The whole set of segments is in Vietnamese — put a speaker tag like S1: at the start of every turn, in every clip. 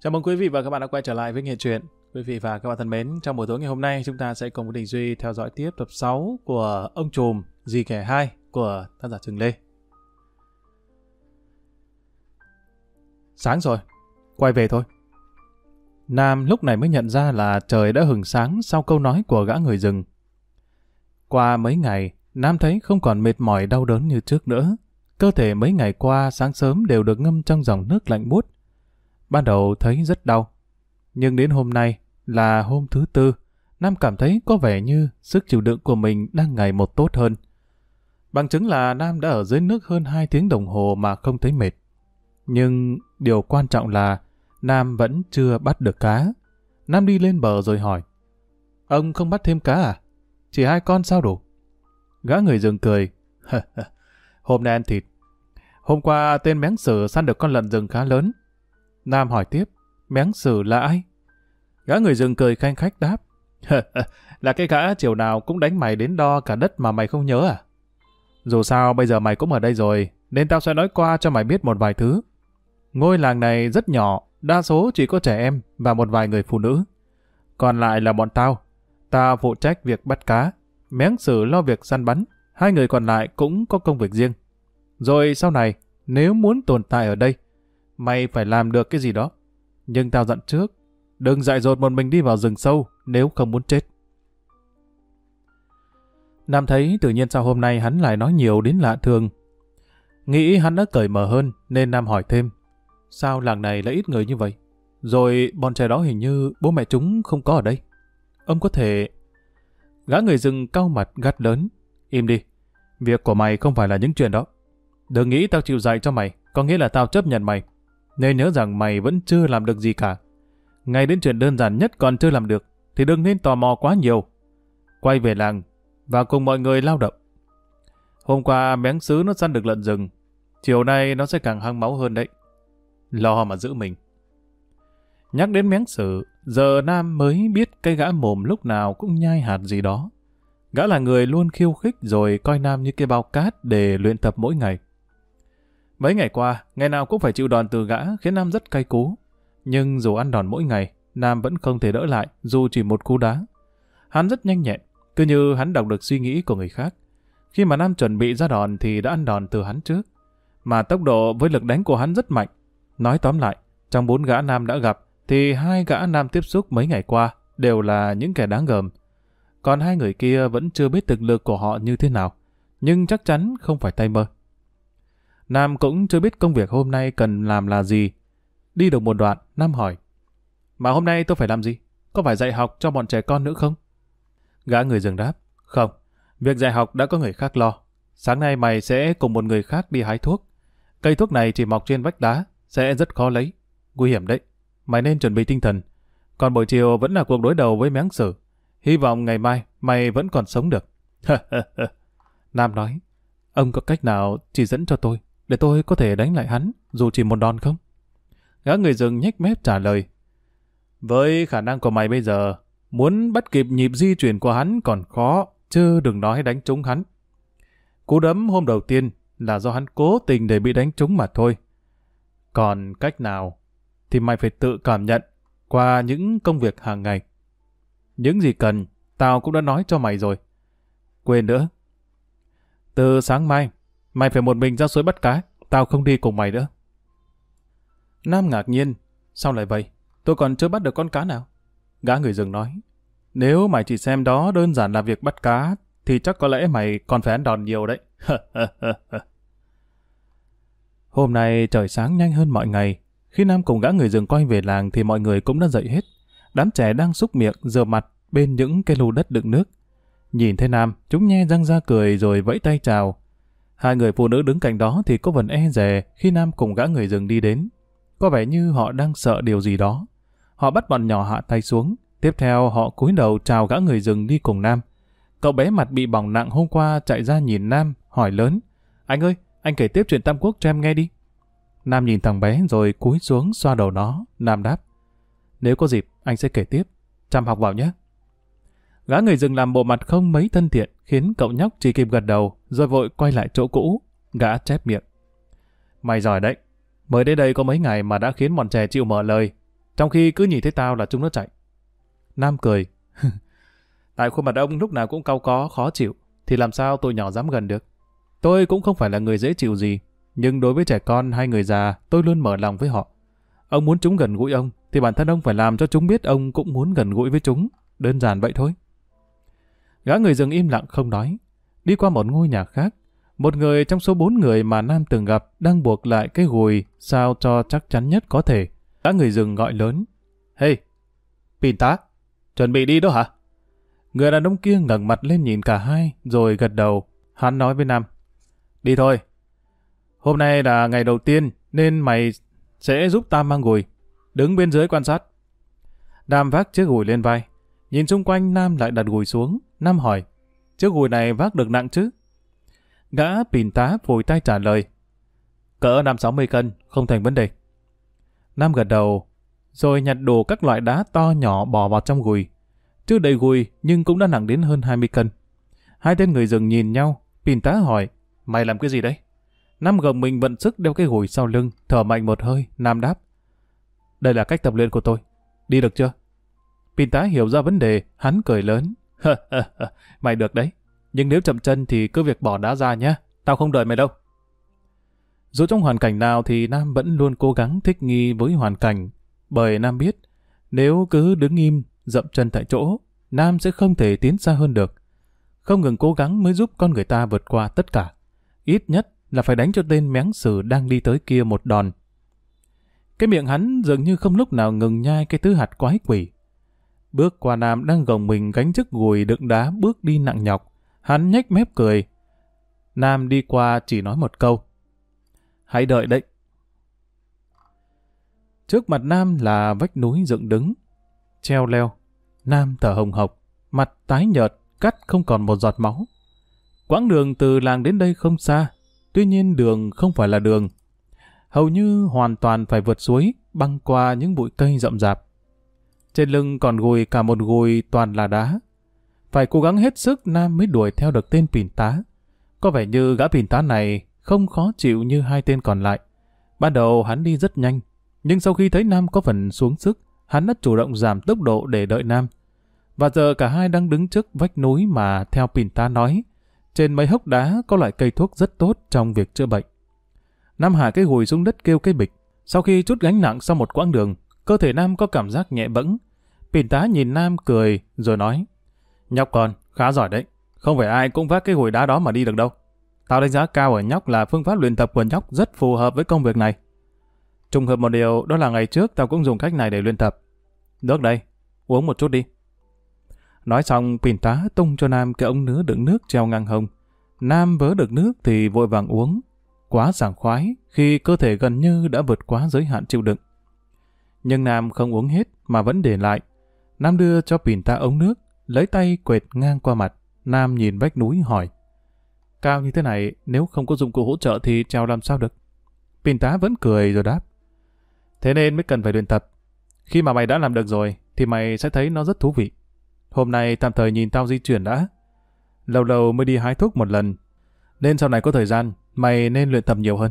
S1: Chào mừng quý vị và các bạn đã quay trở lại với Nghệ truyện. Quý vị và các bạn thân mến, trong buổi tối ngày hôm nay chúng ta sẽ cùng với Đình Duy theo dõi tiếp tập 6 của Ông Trùm, Dì Kẻ 2 của tác giả Trừng Lê. Sáng rồi, quay về thôi. Nam lúc này mới nhận ra là trời đã hừng sáng sau câu nói của gã người rừng. Qua mấy ngày, Nam thấy không còn mệt mỏi đau đớn như trước nữa. Cơ thể mấy ngày qua sáng sớm đều được ngâm trong dòng nước lạnh buốt. Ban đầu thấy rất đau. Nhưng đến hôm nay là hôm thứ tư, Nam cảm thấy có vẻ như sức chịu đựng của mình đang ngày một tốt hơn. Bằng chứng là Nam đã ở dưới nước hơn 2 tiếng đồng hồ mà không thấy mệt. Nhưng điều quan trọng là Nam vẫn chưa bắt được cá. Nam đi lên bờ rồi hỏi. Ông không bắt thêm cá à? Chỉ hai con sao đủ? Gã người rừng cười. Hôm nay ăn thịt. Hôm qua tên méng sử săn được con lợn rừng khá lớn. Nam hỏi tiếp. Méng sử là ai? Gã người rừng cười khanh khách đáp. là cái gã chiều nào cũng đánh mày đến đo cả đất mà mày không nhớ à? Dù sao bây giờ mày cũng ở đây rồi, nên tao sẽ nói qua cho mày biết một vài thứ. Ngôi làng này rất nhỏ, đa số chỉ có trẻ em và một vài người phụ nữ. Còn lại là bọn tao. Tao phụ trách việc bắt cá, méng sử lo việc săn bắn, hai người còn lại cũng có công việc riêng. Rồi sau này, nếu muốn tồn tại ở đây, mày phải làm được cái gì đó. Nhưng tao dặn trước, đừng dại dột một mình đi vào rừng sâu nếu không muốn chết. Nam thấy tự nhiên sau hôm nay hắn lại nói nhiều đến lạ thường. Nghĩ hắn đã cởi mở hơn nên Nam hỏi thêm. Sao làng này lại ít người như vậy? Rồi bọn trẻ đó hình như bố mẹ chúng không có ở đây. Ông có thể... Gã người rừng cau mặt gắt lớn. Im đi. Việc của mày không phải là những chuyện đó. Đừng nghĩ tao chịu dạy cho mày, có nghĩa là tao chấp nhận mày. Nên nhớ rằng mày vẫn chưa làm được gì cả. Ngay đến chuyện đơn giản nhất còn chưa làm được, thì đừng nên tò mò quá nhiều. Quay về làng, và cùng mọi người lao động. Hôm qua méng sứ nó săn được lợn rừng, chiều nay nó sẽ càng hăng máu hơn đấy. Lo mà giữ mình. Nhắc đến méng sử, giờ Nam mới biết cái gã mồm lúc nào cũng nhai hạt gì đó. Gã là người luôn khiêu khích rồi coi Nam như cái bao cát để luyện tập mỗi ngày. Mấy ngày qua, ngày nào cũng phải chịu đòn từ gã khiến Nam rất cay cú. Nhưng dù ăn đòn mỗi ngày, Nam vẫn không thể đỡ lại dù chỉ một cú đá. Hắn rất nhanh nhẹn, cứ như hắn đọc được suy nghĩ của người khác. Khi mà Nam chuẩn bị ra đòn thì đã ăn đòn từ hắn trước. Mà tốc độ với lực đánh của hắn rất mạnh. Nói tóm lại, trong bốn gã Nam đã gặp, thì hai gã Nam tiếp xúc mấy ngày qua đều là những kẻ đáng gờm. Còn hai người kia vẫn chưa biết thực lực của họ như thế nào, nhưng chắc chắn không phải tay mơ. Nam cũng chưa biết công việc hôm nay cần làm là gì. Đi được một đoạn, Nam hỏi. Mà hôm nay tôi phải làm gì? Có phải dạy học cho bọn trẻ con nữa không? Gã người dừng đáp. Không, việc dạy học đã có người khác lo. Sáng nay mày sẽ cùng một người khác đi hái thuốc. Cây thuốc này chỉ mọc trên vách đá, sẽ rất khó lấy. Nguy hiểm đấy. Mày nên chuẩn bị tinh thần. Còn buổi chiều vẫn là cuộc đối đầu với méng sử. Hy vọng ngày mai mày vẫn còn sống được. Nam nói, ông có cách nào chỉ dẫn cho tôi, để tôi có thể đánh lại hắn, dù chỉ một đòn không? Gã người rừng nhếch mép trả lời, với khả năng của mày bây giờ, muốn bắt kịp nhịp di chuyển của hắn còn khó, chứ đừng nói đánh trúng hắn. Cú đấm hôm đầu tiên là do hắn cố tình để bị đánh trúng mà thôi. Còn cách nào thì mày phải tự cảm nhận qua những công việc hàng ngày. Những gì cần, tao cũng đã nói cho mày rồi. Quên nữa. Từ sáng mai, mày phải một mình ra suối bắt cá, tao không đi cùng mày nữa. Nam ngạc nhiên, sao lại vậy? Tôi còn chưa bắt được con cá nào. Gã người rừng nói, nếu mày chỉ xem đó đơn giản là việc bắt cá, thì chắc có lẽ mày còn phải ăn đòn nhiều đấy. Hôm nay trời sáng nhanh hơn mọi ngày. Khi Nam cùng gã người rừng quay về làng thì mọi người cũng đã dậy hết. Đám trẻ đang xúc miệng, rửa mặt bên những cái lù đất đựng nước. Nhìn thấy Nam, chúng nhe răng ra cười rồi vẫy tay chào. Hai người phụ nữ đứng cạnh đó thì có phần e dè khi Nam cùng gã người rừng đi đến. Có vẻ như họ đang sợ điều gì đó. Họ bắt bọn nhỏ hạ tay xuống. Tiếp theo họ cúi đầu chào gã người rừng đi cùng Nam. Cậu bé mặt bị bỏng nặng hôm qua chạy ra nhìn Nam, hỏi lớn. Anh ơi, anh kể tiếp chuyện Tam Quốc cho em nghe đi. Nam nhìn thằng bé rồi cúi xuống xoa đầu nó. Nam đáp. Nếu có dịp, anh sẽ kể tiếp. Chăm học vào nhé. Gã người rừng làm bộ mặt không mấy thân thiện, khiến cậu nhóc chỉ kịp gật đầu, rồi vội quay lại chỗ cũ. Gã chép miệng. Mày giỏi đấy. Mới đến đây có mấy ngày mà đã khiến bọn trẻ chịu mở lời. Trong khi cứ nhìn thấy tao là chúng nó chạy. Nam cười. Tại khuôn mặt ông lúc nào cũng cau có, khó chịu, thì làm sao tôi nhỏ dám gần được. Tôi cũng không phải là người dễ chịu gì, nhưng đối với trẻ con hay người già, tôi luôn mở lòng với họ. Ông muốn chúng gần gũi ông, thì bản thân ông phải làm cho chúng biết ông cũng muốn gần gũi với chúng. Đơn giản vậy thôi. Gã người rừng im lặng không nói. Đi qua một ngôi nhà khác, một người trong số bốn người mà Nam từng gặp đang buộc lại cái gùi sao cho chắc chắn nhất có thể. Gã người rừng gọi lớn. Hey, pinta, chuẩn bị đi đó hả? Người đàn ông kia ngẩng mặt lên nhìn cả hai, rồi gật đầu. Hắn nói với Nam. Đi thôi. Hôm nay là ngày đầu tiên, nên mày sẽ giúp ta mang gùi. Đứng bên dưới quan sát. Nam vác chiếc gùi lên vai. Nhìn xung quanh Nam lại đặt gùi xuống. Nam hỏi. Chiếc gùi này vác được nặng chứ? Gã pìn tá vùi tay trả lời. Cỡ 5-60 cân, không thành vấn đề. Nam gật đầu, rồi nhặt đồ các loại đá to nhỏ bỏ vào trong gùi. Chưa đầy gùi nhưng cũng đã nặng đến hơn 20 cân. Hai tên người rừng nhìn nhau, pìn tá hỏi, mày làm cái gì đấy? Nam gồng mình vận sức đeo cái gùi sau lưng, thở mạnh một hơi, Nam đáp. Đây là cách tập luyện của tôi. Đi được chưa? Pin tá hiểu ra vấn đề, hắn cười lớn. mày được đấy. Nhưng nếu chậm chân thì cứ việc bỏ đá ra nhé. Tao không đợi mày đâu. Dù trong hoàn cảnh nào thì Nam vẫn luôn cố gắng thích nghi với hoàn cảnh. Bởi Nam biết, nếu cứ đứng im, dậm chân tại chỗ, Nam sẽ không thể tiến xa hơn được. Không ngừng cố gắng mới giúp con người ta vượt qua tất cả. Ít nhất là phải đánh cho tên méng sử đang đi tới kia một đòn. Cái miệng hắn dường như không lúc nào ngừng nhai cái thứ hạt quái quỷ. Bước qua Nam đang gồng mình gánh chiếc gùi đựng đá bước đi nặng nhọc. Hắn nhếch mép cười. Nam đi qua chỉ nói một câu. Hãy đợi đấy. Trước mặt Nam là vách núi dựng đứng. Treo leo. Nam thở hồng hộc. Mặt tái nhợt, cắt không còn một giọt máu. Quãng đường từ làng đến đây không xa. Tuy nhiên đường không phải là đường. Hầu như hoàn toàn phải vượt suối, băng qua những bụi cây rậm rạp. Trên lưng còn gùi cả một gùi toàn là đá. Phải cố gắng hết sức Nam mới đuổi theo được tên pìn tá. Có vẻ như gã pìn tá này không khó chịu như hai tên còn lại. Ban đầu hắn đi rất nhanh, nhưng sau khi thấy Nam có phần xuống sức, hắn đã chủ động giảm tốc độ để đợi Nam. Và giờ cả hai đang đứng trước vách núi mà theo pìn tá nói, trên mấy hốc đá có loại cây thuốc rất tốt trong việc chữa bệnh. Nam hạ cái gùi xuống đất kêu cái bịch. Sau khi chút gánh nặng sau một quãng đường, cơ thể Nam có cảm giác nhẹ bẫng. Pìn tá nhìn Nam cười rồi nói, Nhóc con, khá giỏi đấy. Không phải ai cũng vác cái gùi đá đó mà đi được đâu. Tao đánh giá cao ở nhóc là phương pháp luyện tập của nhóc rất phù hợp với công việc này. Trùng hợp một điều đó là ngày trước tao cũng dùng cách này để luyện tập. Nước đây, uống một chút đi. Nói xong, pìn tá tung cho Nam cái ống nứa đựng nước treo ngang hông. Nam vớ được nước thì vội vàng uống. Quá sảng khoái khi cơ thể gần như đã vượt quá giới hạn chịu đựng. Nhưng Nam không uống hết mà vẫn để lại. Nam đưa cho pìn ta ống nước, lấy tay quệt ngang qua mặt. Nam nhìn vách núi hỏi. Cao như thế này, nếu không có dụng cụ hỗ trợ thì trèo làm sao được? Pìn tá vẫn cười rồi đáp. Thế nên mới cần phải luyện tập. Khi mà mày đã làm được rồi, thì mày sẽ thấy nó rất thú vị. Hôm nay tạm thời nhìn tao di chuyển đã. Lâu lâu mới đi hái thuốc một lần. Nên sau này có thời gian, mày nên luyện tập nhiều hơn.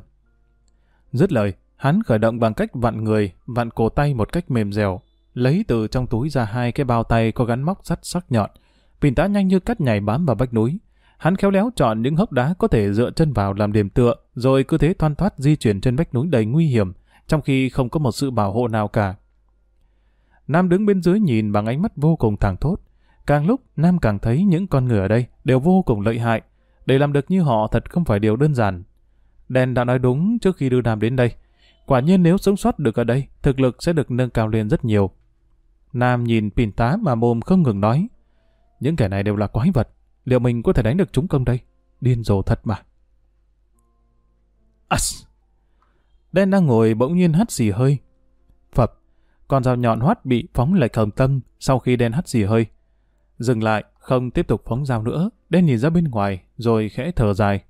S1: Dứt lời, hắn khởi động bằng cách vặn người, vặn cổ tay một cách mềm dẻo, lấy từ trong túi ra hai cái bao tay có gắn móc sắt sắc nhọn. Pin tá nhanh như cắt nhảy bám vào vách núi. Hắn khéo léo chọn những hốc đá có thể dựa chân vào làm điểm tựa, rồi cứ thế thoăn thoát di chuyển trên vách núi đầy nguy hiểm, trong khi không có một sự bảo hộ nào cả. Nam đứng bên dưới nhìn bằng ánh mắt vô cùng thẳng thốt. Càng lúc, Nam càng thấy những con người ở đây đều vô cùng lợi hại. Để làm được như họ thật không phải điều đơn giản. Đen đã nói đúng trước khi đưa Nam đến đây. Quả nhiên nếu sống sót được ở đây, thực lực sẽ được nâng cao lên rất nhiều. Nam nhìn pin tá mà mồm không ngừng nói. Những kẻ này đều là quái vật. Liệu mình có thể đánh được chúng không đây? Điên rồ thật mà. As! Đen đang ngồi bỗng nhiên hắt xì hơi. Phập! Con dao nhọn hoắt bị phóng lệch hồng tâm sau khi đen hắt xì hơi. Dừng lại, không tiếp tục phóng dao nữa. Đen nhìn ra bên ngoài, rồi khẽ thở dài.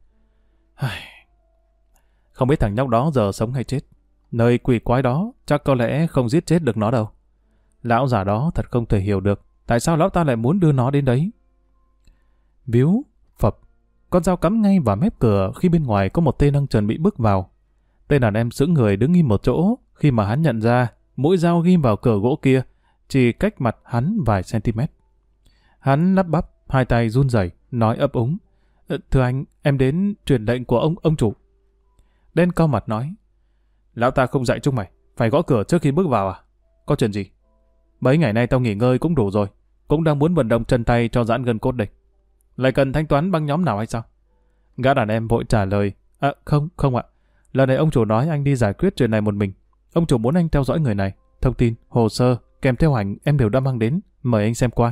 S1: Không biết thằng nhóc đó giờ sống hay chết. Nơi quỷ quái đó chắc có lẽ không giết chết được nó đâu. Lão già đó thật không thể hiểu được tại sao lão ta lại muốn đưa nó đến đấy. Biếu, phập, con dao cắm ngay vào mép cửa khi bên ngoài có một tên đang chuẩn bị bước vào. Tên đàn em sững người đứng im một chỗ khi mà hắn nhận ra mũi dao ghim vào cửa gỗ kia, chỉ cách mặt hắn vài cm. Hắn lắp bắp, hai tay run rẩy, nói ấp úng. Ờ, thưa anh, em đến truyền lệnh của ông ông chủ. Đen cao mặt nói. Lão ta không dạy chúng mày, phải gõ cửa trước khi bước vào à? Có chuyện gì? Mấy ngày nay tao nghỉ ngơi cũng đủ rồi, cũng đang muốn vận động chân tay cho giãn gân cốt đây. Lại cần thanh toán băng nhóm nào hay sao? Gã đàn em vội trả lời. À, không, không ạ. Lần này ông chủ nói anh đi giải quyết chuyện này một mình. Ông chủ muốn anh theo dõi người này. Thông tin, hồ sơ, kèm theo ảnh em đều đã mang đến. Mời anh xem qua.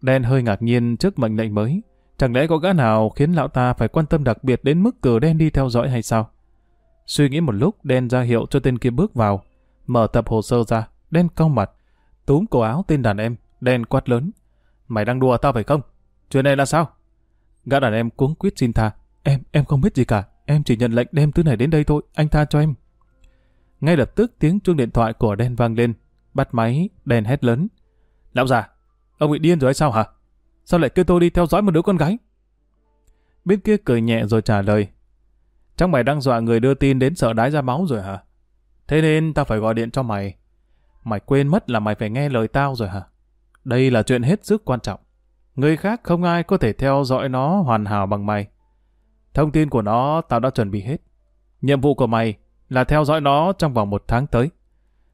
S1: Đen hơi ngạc nhiên trước mệnh lệnh mới. Chẳng lẽ có gã nào khiến lão ta phải quan tâm đặc biệt đến mức cờ đen đi theo dõi hay sao? Suy nghĩ một lúc, đen ra hiệu cho tên kia bước vào. Mở tập hồ sơ ra, đen cau mặt. Túm cổ áo tên đàn em, đen quát lớn. Mày đang đùa tao phải không? Chuyện này là sao? Gã đàn em cuống quýt xin tha. Em, em không biết gì cả. Em chỉ nhận lệnh đem thứ này đến đây thôi. Anh tha cho em. Ngay lập tức tiếng chuông điện thoại của đen vang lên. Bắt máy, đen hét lớn. Lão già, ông bị điên rồi hay sao hả? Sao lại kêu tôi đi theo dõi một đứa con gái? Bên kia cười nhẹ rồi trả lời. Chắc mày đang dọa người đưa tin đến sợ đái ra máu rồi hả? Thế nên tao phải gọi điện cho mày. Mày quên mất là mày phải nghe lời tao rồi hả? Đây là chuyện hết sức quan trọng. Người khác không ai có thể theo dõi nó hoàn hảo bằng mày. Thông tin của nó tao đã chuẩn bị hết. Nhiệm vụ của mày là theo dõi nó trong vòng một tháng tới.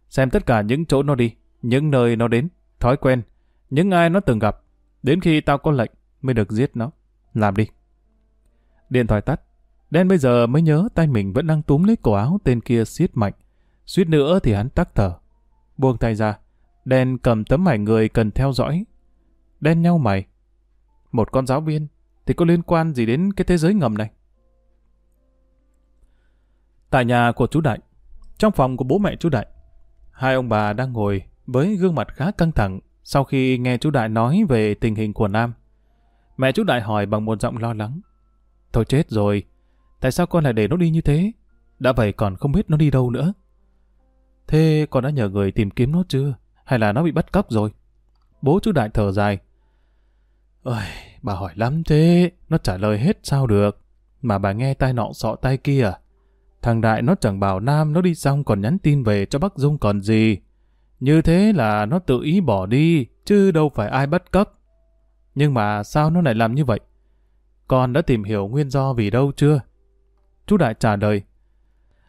S1: Xem tất cả những chỗ nó đi, những nơi nó đến, thói quen, những ai nó từng gặp. Đến khi tao có lệnh mới được giết nó. Làm đi. Điện thoại tắt. Đen bây giờ mới nhớ tay mình vẫn đang túm lấy cổ áo tên kia siết mạnh. Suýt nữa thì hắn tắc thở. Buông tay ra. Đen cầm tấm ảnh người cần theo dõi. Đen nhau mày. Một con giáo viên thì có liên quan gì đến cái thế giới ngầm này? Tại nhà của chú Đại, trong phòng của bố mẹ chú Đại, hai ông bà đang ngồi với gương mặt khá căng thẳng sau khi nghe chú Đại nói về tình hình của Nam. Mẹ chú Đại hỏi bằng một giọng lo lắng. Thôi chết rồi, tại sao con lại để nó đi như thế? Đã vậy còn không biết nó đi đâu nữa. Thế con đã nhờ người tìm kiếm nó chưa? Hay là nó bị bắt cóc rồi? Bố chú Đại thở dài. Ôi, bà hỏi lắm thế, nó trả lời hết sao được. Mà bà nghe tai nọ sọ tai kia? Thằng Đại nó chẳng bảo Nam nó đi xong còn nhắn tin về cho bác Dung còn gì. Như thế là nó tự ý bỏ đi, chứ đâu phải ai bắt cóc. Nhưng mà sao nó lại làm như vậy? Con đã tìm hiểu nguyên do vì đâu chưa? Chú Đại trả lời.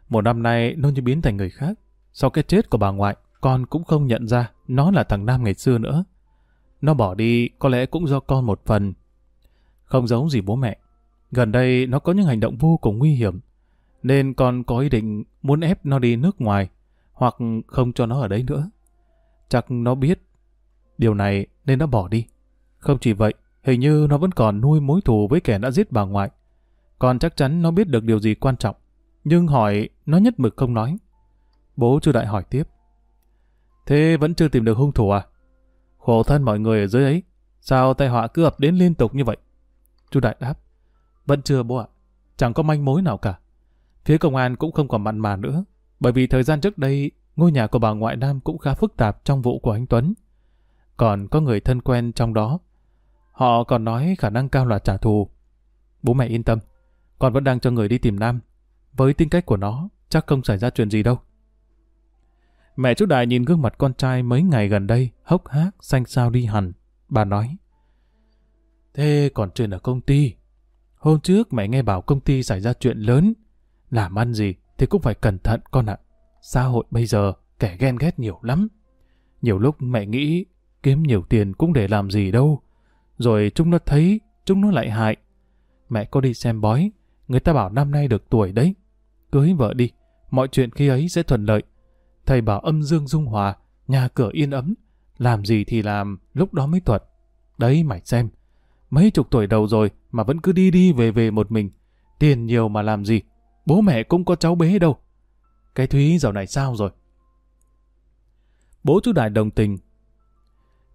S1: Một năm nay nó như biến thành người khác. Sau cái chết của bà ngoại, con cũng không nhận ra nó là thằng Nam ngày xưa nữa. Nó bỏ đi có lẽ cũng do con một phần. Không giống gì bố mẹ. Gần đây nó có những hành động vô cùng nguy hiểm. Nên con có ý định muốn ép nó đi nước ngoài hoặc không cho nó ở đấy nữa. Chắc nó biết điều này nên nó bỏ đi. Không chỉ vậy, hình như nó vẫn còn nuôi mối thù với kẻ đã giết bà ngoại. con chắc chắn nó biết được điều gì quan trọng. Nhưng hỏi, nó nhất mực không nói. Bố chưa đại hỏi tiếp. Thế vẫn chưa tìm được hung thủ à? Khổ thân mọi người ở dưới ấy. Sao tai họa cứ ập đến liên tục như vậy? Chú Đại đáp. Vẫn chưa bố ạ. Chẳng có manh mối nào cả. Phía công an cũng không còn mặn mà nữa. Bởi vì thời gian trước đây, ngôi nhà của bà ngoại Nam cũng khá phức tạp trong vụ của anh Tuấn. Còn có người thân quen trong đó. Họ còn nói khả năng cao là trả thù. Bố mẹ yên tâm. Con vẫn đang cho người đi tìm Nam. Với tính cách của nó, chắc không xảy ra chuyện gì đâu. Mẹ chú Đại nhìn gương mặt con trai mấy ngày gần đây, hốc hác, xanh xao đi hẳn. Bà nói, Thế còn chuyện ở công ty? Hôm trước mẹ nghe bảo công ty xảy ra chuyện lớn. Làm ăn gì thì cũng phải cẩn thận con ạ. Xã hội bây giờ kẻ ghen ghét nhiều lắm. Nhiều lúc mẹ nghĩ kiếm nhiều tiền cũng để làm gì đâu. Rồi chúng nó thấy, chúng nó lại hại. Mẹ có đi xem bói, người ta bảo năm nay được tuổi đấy. Cưới vợ đi, mọi chuyện khi ấy sẽ thuận lợi. Thầy bảo âm dương dung hòa, nhà cửa yên ấm, làm gì thì làm, lúc đó mới thuật. Đấy mày xem, mấy chục tuổi đầu rồi mà vẫn cứ đi đi về về một mình. Tiền nhiều mà làm gì, bố mẹ cũng có cháu bế đâu. Cái Thúy dạo này sao rồi? Bố chú Đại đồng tình.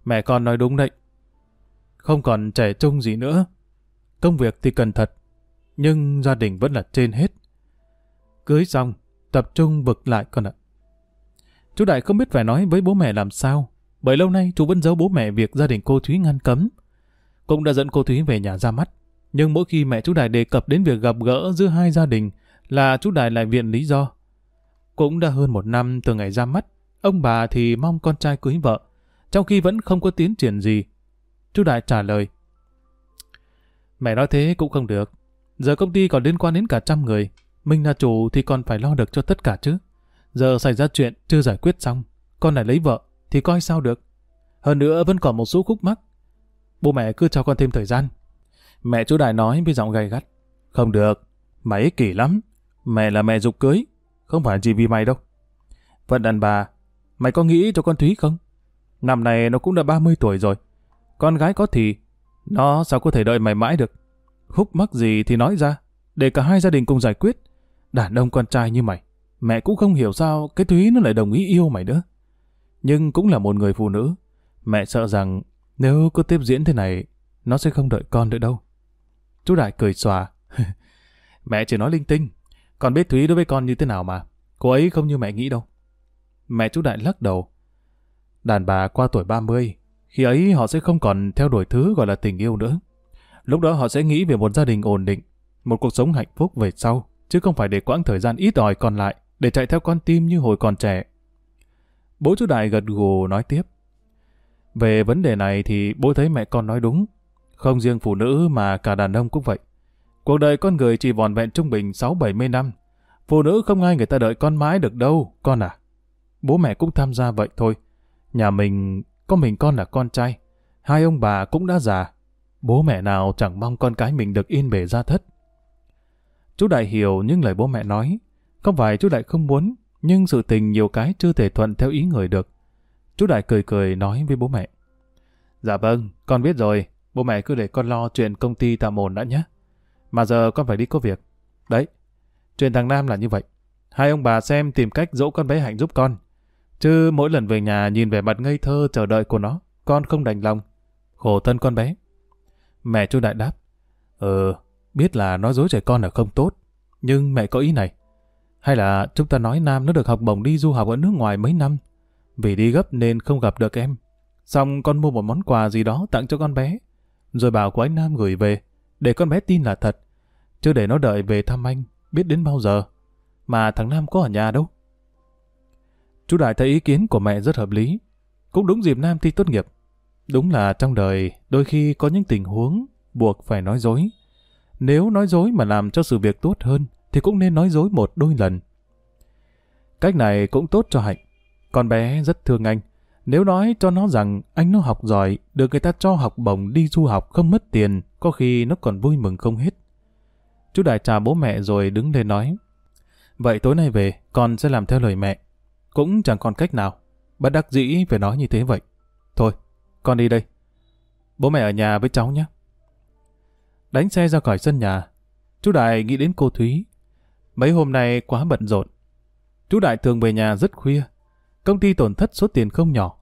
S1: Mẹ con nói đúng đấy. Không còn trẻ trung gì nữa. Công việc thì cần thật, nhưng gia đình vẫn là trên hết. Cưới xong, tập trung vực lại con ạ. Chú Đại không biết phải nói với bố mẹ làm sao, bởi lâu nay chú vẫn giấu bố mẹ việc gia đình cô Thúy ngăn cấm. Cũng đã dẫn cô Thúy về nhà ra mắt, nhưng mỗi khi mẹ chú Đại đề cập đến việc gặp gỡ giữa hai gia đình là chú Đại lại viện lý do. Cũng đã hơn một năm từ ngày ra mắt, ông bà thì mong con trai cưới vợ, trong khi vẫn không có tiến triển gì. Chú Đại trả lời. Mẹ nói thế cũng không được. Giờ công ty còn liên quan đến cả trăm người. Mình là chủ thì còn phải lo được cho tất cả chứ. Giờ xảy ra chuyện chưa giải quyết xong. Con lại lấy vợ, thì coi sao được. Hơn nữa vẫn còn một số khúc mắc. Bố mẹ cứ cho con thêm thời gian. Mẹ chú Đại nói với giọng gay gắt. Không được. Mày ích kỷ lắm. Mẹ là mẹ dục cưới. Không phải chỉ vì mày đâu. Vận đàn bà. Mày có nghĩ cho con Thúy không? Năm này nó cũng đã 30 tuổi rồi. Con gái có thì. Nó sao có thể đợi mày mãi được. Khúc mắc gì thì nói ra. Để cả hai gia đình cùng giải quyết. Đàn ông con trai như mày. Mẹ cũng không hiểu sao cái Thúy nó lại đồng ý yêu mày nữa. Nhưng cũng là một người phụ nữ. Mẹ sợ rằng nếu cứ tiếp diễn thế này, nó sẽ không đợi con nữa đâu. Chú Đại cười xòa. mẹ chỉ nói linh tinh. Con biết Thúy đối với con như thế nào mà. Cô ấy không như mẹ nghĩ đâu. Mẹ chú Đại lắc đầu. Đàn bà qua tuổi 30, khi ấy họ sẽ không còn theo đuổi thứ gọi là tình yêu nữa. Lúc đó họ sẽ nghĩ về một gia đình ổn định, một cuộc sống hạnh phúc về sau, chứ không phải để quãng thời gian ít ỏi còn lại để chạy theo con tim như hồi còn trẻ. Bố chú Đại gật gù nói tiếp. Về vấn đề này thì bố thấy mẹ con nói đúng. Không riêng phụ nữ mà cả đàn ông cũng vậy. Cuộc đời con người chỉ vòn vẹn trung bình 6-70 năm. Phụ nữ không ai người ta đợi con mãi được đâu, con à. Bố mẹ cũng tham gia vậy thôi. Nhà mình, có mình con là con trai. Hai ông bà cũng đã già. Bố mẹ nào chẳng mong con cái mình được yên bề ra thất. Chú Đại hiểu những lời bố mẹ nói. Không phải chú Đại không muốn, nhưng sự tình nhiều cái chưa thể thuận theo ý người được. Chú Đại cười cười nói với bố mẹ. Dạ vâng, con biết rồi. Bố mẹ cứ để con lo chuyện công ty tạm ổn đã nhé. Mà giờ con phải đi có việc. Đấy, chuyện thằng Nam là như vậy. Hai ông bà xem tìm cách dỗ con bé Hạnh giúp con. Chứ mỗi lần về nhà nhìn vẻ mặt ngây thơ chờ đợi của nó, con không đành lòng. Khổ thân con bé. Mẹ chú Đại đáp. Ờ, biết là nói dối trẻ con là không tốt. Nhưng mẹ có ý này. Hay là chúng ta nói Nam nó được học bổng đi du học ở nước ngoài mấy năm. Vì đi gấp nên không gặp được em. Xong con mua một món quà gì đó tặng cho con bé. Rồi bảo của anh Nam gửi về. Để con bé tin là thật. Chứ để nó đợi về thăm anh. Biết đến bao giờ. Mà thằng Nam có ở nhà đâu. Chú Đại thấy ý kiến của mẹ rất hợp lý. Cũng đúng dịp Nam thi tốt nghiệp. Đúng là trong đời, đôi khi có những tình huống buộc phải nói dối. Nếu nói dối mà làm cho sự việc tốt hơn thì cũng nên nói dối một đôi lần. Cách này cũng tốt cho Hạnh. Con bé rất thương anh. Nếu nói cho nó rằng anh nó học giỏi, được người ta cho học bổng đi du học không mất tiền, có khi nó còn vui mừng không hết. Chú Đại chào bố mẹ rồi đứng lên nói. Vậy tối nay về, con sẽ làm theo lời mẹ. Cũng chẳng còn cách nào. Bất đắc dĩ phải nói như thế vậy. Thôi, con đi đây. Bố mẹ ở nhà với cháu nhé. Đánh xe ra khỏi sân nhà. Chú Đại nghĩ đến cô Thúy. Mấy hôm nay quá bận rộn. Chú Đại thường về nhà rất khuya. Công ty tổn thất số tiền không nhỏ.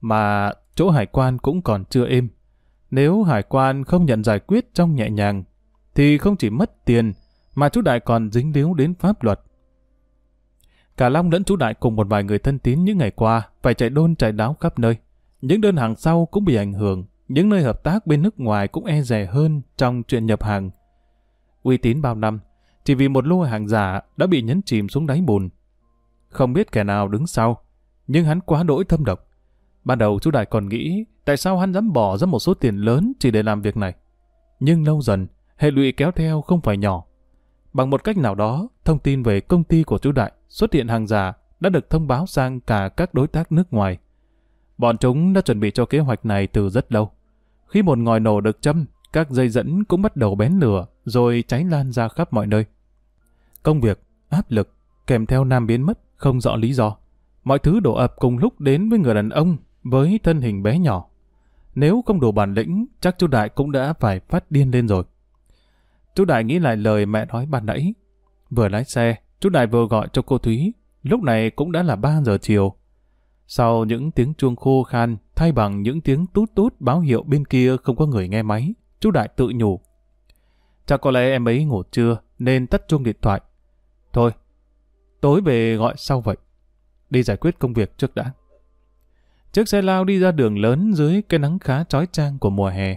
S1: Mà chỗ hải quan cũng còn chưa êm. Nếu hải quan không nhận giải quyết trong nhẹ nhàng, thì không chỉ mất tiền, mà chú Đại còn dính líu đến pháp luật. Cả Long lẫn chú Đại cùng một vài người thân tín những ngày qua phải chạy đôn chạy đáo khắp nơi. Những đơn hàng sau cũng bị ảnh hưởng, những nơi hợp tác bên nước ngoài cũng e rẻ hơn trong chuyện nhập hàng. Uy tín bao năm, chỉ vì một lô hàng giả đã bị nhấn chìm xuống đáy bùn. Không biết kẻ nào đứng sau, nhưng hắn quá đỗi thâm độc. Ban đầu chú Đại còn nghĩ tại sao hắn dám bỏ ra một số tiền lớn chỉ để làm việc này. Nhưng lâu dần, hệ lụy kéo theo không phải nhỏ. Bằng một cách nào đó, thông tin về công ty của chú Đại xuất hiện hàng giả đã được thông báo sang cả các đối tác nước ngoài. Bọn chúng đã chuẩn bị cho kế hoạch này từ rất lâu. Khi một ngòi nổ được châm, các dây dẫn cũng bắt đầu bén lửa rồi cháy lan ra khắp mọi nơi. Công việc, áp lực, kèm theo Nam biến mất, không rõ lý do. Mọi thứ đổ ập cùng lúc đến với người đàn ông với thân hình bé nhỏ. Nếu không đủ bản lĩnh, chắc chú Đại cũng đã phải phát điên lên rồi. Chú Đại nghĩ lại lời mẹ nói ban nãy. Vừa lái xe, chú Đại vừa gọi cho cô Thúy. Lúc này cũng đã là 3 giờ chiều. Sau những tiếng chuông khô khan, thay bằng những tiếng tút tút báo hiệu bên kia không có người nghe máy, chú Đại tự nhủ. Chắc có lẽ em ấy ngủ trưa nên tắt chuông điện thoại. Thôi, tối về gọi sau vậy. Đi giải quyết công việc trước đã. Chiếc xe lao đi ra đường lớn dưới cái nắng khá trói trang của mùa hè.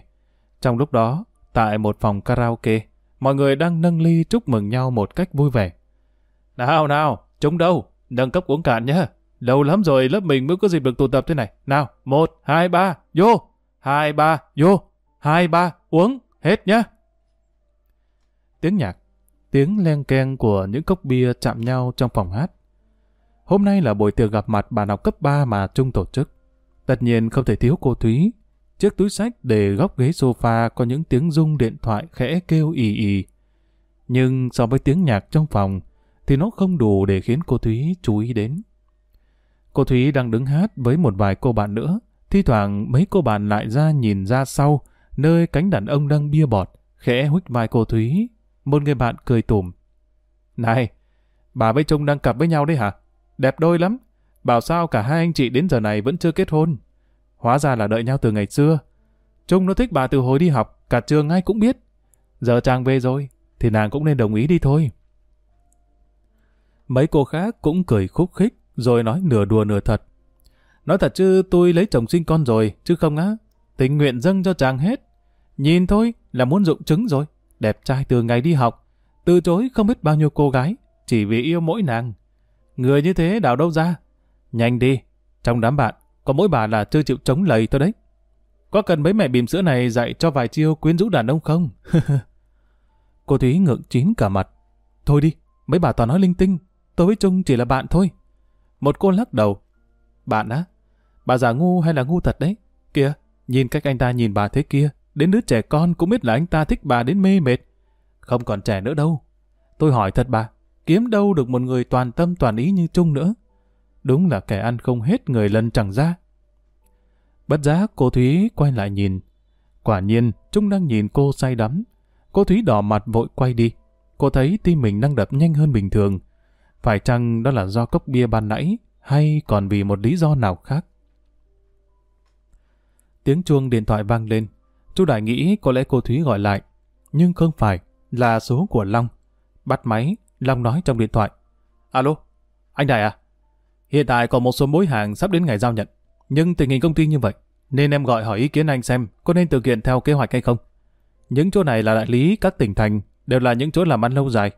S1: Trong lúc đó, tại một phòng karaoke, mọi người đang nâng ly chúc mừng nhau một cách vui vẻ. Nào nào, chúng đâu? nâng cấp uống cạn nhé Lâu lắm rồi lớp mình mới có dịp được tụ tập thế này. Nào, một, hai, ba, vô. Hai, ba, vô. Hai, ba, uống. Hết nhá. Tiếng nhạc, tiếng len keng của những cốc bia chạm nhau trong phòng hát. Hôm nay là buổi tiệc gặp mặt bạn học cấp 3 mà Trung tổ chức. Tất nhiên không thể thiếu cô Thúy. Chiếc túi sách để góc ghế sofa có những tiếng rung điện thoại khẽ kêu ì ì. Nhưng so với tiếng nhạc trong phòng, thì nó không đủ để khiến cô Thúy chú ý đến. Cô Thúy đang đứng hát với một vài cô bạn nữa. Thi thoảng mấy cô bạn lại ra nhìn ra sau, nơi cánh đàn ông đang bia bọt, khẽ huých vai cô Thúy. Một người bạn cười tủm. Này, bà với Trung đang cặp với nhau đấy hả? Đẹp đôi lắm. Bảo sao cả hai anh chị đến giờ này vẫn chưa kết hôn. Hóa ra là đợi nhau từ ngày xưa. Trung nó thích bà từ hồi đi học, cả trường ai cũng biết. Giờ chàng về rồi, thì nàng cũng nên đồng ý đi thôi. Mấy cô khác cũng cười khúc khích, rồi nói nửa đùa nửa thật. Nói thật chứ tôi lấy chồng sinh con rồi, chứ không á. Tình nguyện dâng cho chàng hết. Nhìn thôi là muốn dụng trứng rồi. Đẹp trai từ ngày đi học. Từ chối không biết bao nhiêu cô gái, chỉ vì yêu mỗi nàng. Người như thế đào đâu ra? Nhanh đi, trong đám bạn, có mỗi bà là chưa chịu chống lầy thôi đấy. Có cần mấy mẹ bìm sữa này dạy cho vài chiêu quyến rũ đàn ông không? cô Thúy ngượng chín cả mặt. Thôi đi, mấy bà toàn nói linh tinh, tôi với Trung chỉ là bạn thôi. Một cô lắc đầu. Bạn á? Bà già ngu hay là ngu thật đấy? Kìa, nhìn cách anh ta nhìn bà thế kia, đến đứa trẻ con cũng biết là anh ta thích bà đến mê mệt. Không còn trẻ nữa đâu. Tôi hỏi thật bà, kiếm đâu được một người toàn tâm toàn ý như Trung nữa. Đúng là kẻ ăn không hết người lần chẳng ra. Bất giác cô Thúy quay lại nhìn. Quả nhiên, Trung đang nhìn cô say đắm. Cô Thúy đỏ mặt vội quay đi. Cô thấy tim mình đang đập nhanh hơn bình thường. Phải chăng đó là do cốc bia ban nãy hay còn vì một lý do nào khác? Tiếng chuông điện thoại vang lên. Chú Đại nghĩ có lẽ cô Thúy gọi lại. Nhưng không phải, là số của Long. Bắt máy, Long nói trong điện thoại. Alo, anh Đại à? Hiện tại có một số mối hàng sắp đến ngày giao nhận. Nhưng tình hình công ty như vậy, nên em gọi hỏi ý kiến anh xem có nên thực hiện theo kế hoạch hay không. Những chỗ này là đại lý các tỉnh thành, đều là những chỗ làm ăn lâu dài.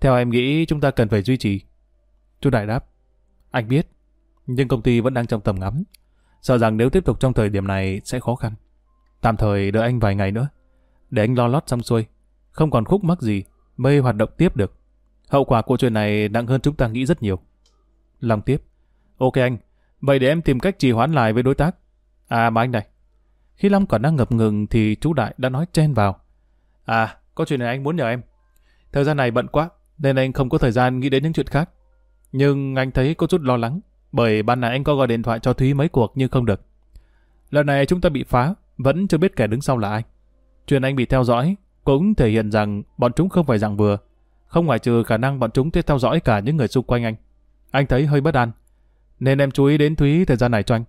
S1: Theo em nghĩ chúng ta cần phải duy trì. Chú Đại đáp, anh biết, nhưng công ty vẫn đang trong tầm ngắm. Sợ rằng nếu tiếp tục trong thời điểm này sẽ khó khăn. Tạm thời đợi anh vài ngày nữa, để anh lo lót xong xuôi. Không còn khúc mắc gì, mới hoạt động tiếp được. Hậu quả của chuyện này nặng hơn chúng ta nghĩ rất nhiều. Long tiếp. Ok anh, vậy để em tìm cách trì hoãn lại với đối tác. À mà anh này. Khi Long còn đang ngập ngừng thì chú Đại đã nói chen vào. À, có chuyện này anh muốn nhờ em. Thời gian này bận quá, nên anh không có thời gian nghĩ đến những chuyện khác. Nhưng anh thấy có chút lo lắng, bởi ban nãy anh có gọi điện thoại cho Thúy mấy cuộc nhưng không được. Lần này chúng ta bị phá, vẫn chưa biết kẻ đứng sau là ai. Chuyện anh bị theo dõi cũng thể hiện rằng bọn chúng không phải dạng vừa. Không ngoại trừ khả năng bọn chúng sẽ theo dõi cả những người xung quanh anh. Anh thấy hơi bất an. Nên em chú ý đến Thúy thời gian này cho anh.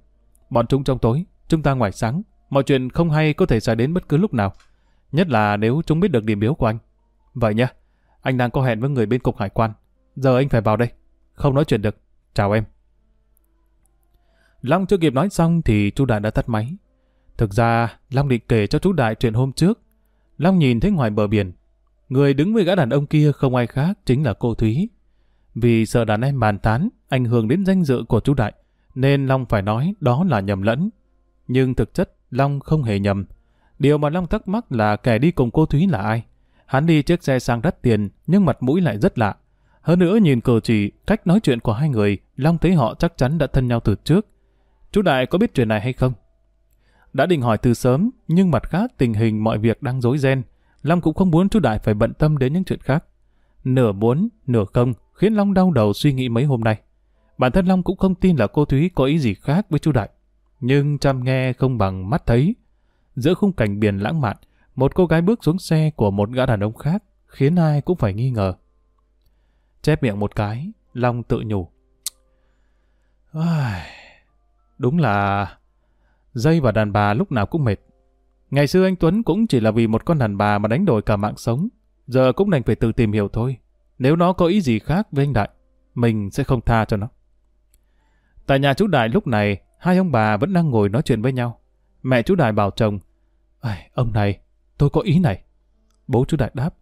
S1: Bọn chúng trong tối, chúng ta ngoài sáng. Mọi chuyện không hay có thể xảy đến bất cứ lúc nào. Nhất là nếu chúng biết được điểm yếu của anh. Vậy nhá, anh đang có hẹn với người bên cục hải quan. Giờ anh phải vào đây. Không nói chuyện được. Chào em. Long chưa kịp nói xong thì chú Đại đã tắt máy. Thực ra, Long định kể cho chú Đại chuyện hôm trước. Long nhìn thấy ngoài bờ biển. Người đứng với gã đàn ông kia không ai khác chính là cô Thúy. Vì sợ đàn em bàn tán, ảnh hưởng đến danh dự của chú Đại, nên Long phải nói đó là nhầm lẫn. Nhưng thực chất, Long không hề nhầm. Điều mà Long thắc mắc là kẻ đi cùng cô Thúy là ai. Hắn đi chiếc xe sang đắt tiền, nhưng mặt mũi lại rất lạ. Hơn nữa nhìn cử chỉ, cách nói chuyện của hai người, Long thấy họ chắc chắn đã thân nhau từ trước. Chú Đại có biết chuyện này hay không? Đã định hỏi từ sớm, nhưng mặt khác tình hình mọi việc đang rối ren. Long cũng không muốn chú Đại phải bận tâm đến những chuyện khác. Nửa muốn, nửa không, khiến Long đau đầu suy nghĩ mấy hôm nay. Bản thân Long cũng không tin là cô Thúy có ý gì khác với chú Đại. Nhưng chăm nghe không bằng mắt thấy. Giữa khung cảnh biển lãng mạn, một cô gái bước xuống xe của một gã đàn ông khác, khiến ai cũng phải nghi ngờ. Chép miệng một cái, Long tự nhủ. Đúng là... Dây và đàn bà lúc nào cũng mệt. Ngày xưa anh Tuấn cũng chỉ là vì một con đàn bà mà đánh đổi cả mạng sống. Giờ cũng đành phải tự tìm hiểu thôi. Nếu nó có ý gì khác với anh Đại, mình sẽ không tha cho nó. Tại nhà chú Đại lúc này, hai ông bà vẫn đang ngồi nói chuyện với nhau. Mẹ chú Đại bảo chồng, ông này, tôi có ý này. Bố chú Đại đáp,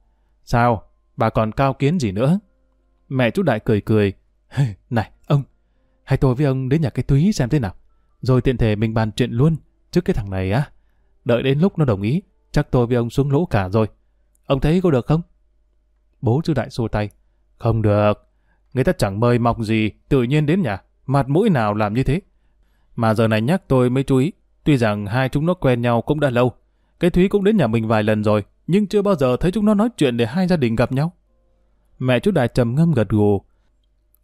S1: sao, bà còn cao kiến gì nữa? Mẹ chú Đại cười cười, Này, ông, hay tôi với ông đến nhà cái túy xem thế nào. Rồi tiện thể mình bàn chuyện luôn, trước cái thằng này á. Đợi đến lúc nó đồng ý, chắc tôi với ông xuống lỗ cả rồi. Ông thấy có được không? Bố chú Đại xua tay. Không được. Người ta chẳng mời mọc gì, tự nhiên đến nhà. Mặt mũi nào làm như thế. Mà giờ này nhắc tôi mới chú ý. Tuy rằng hai chúng nó quen nhau cũng đã lâu. Cái Thúy cũng đến nhà mình vài lần rồi, nhưng chưa bao giờ thấy chúng nó nói chuyện để hai gia đình gặp nhau. Mẹ chú Đại trầm ngâm gật gù.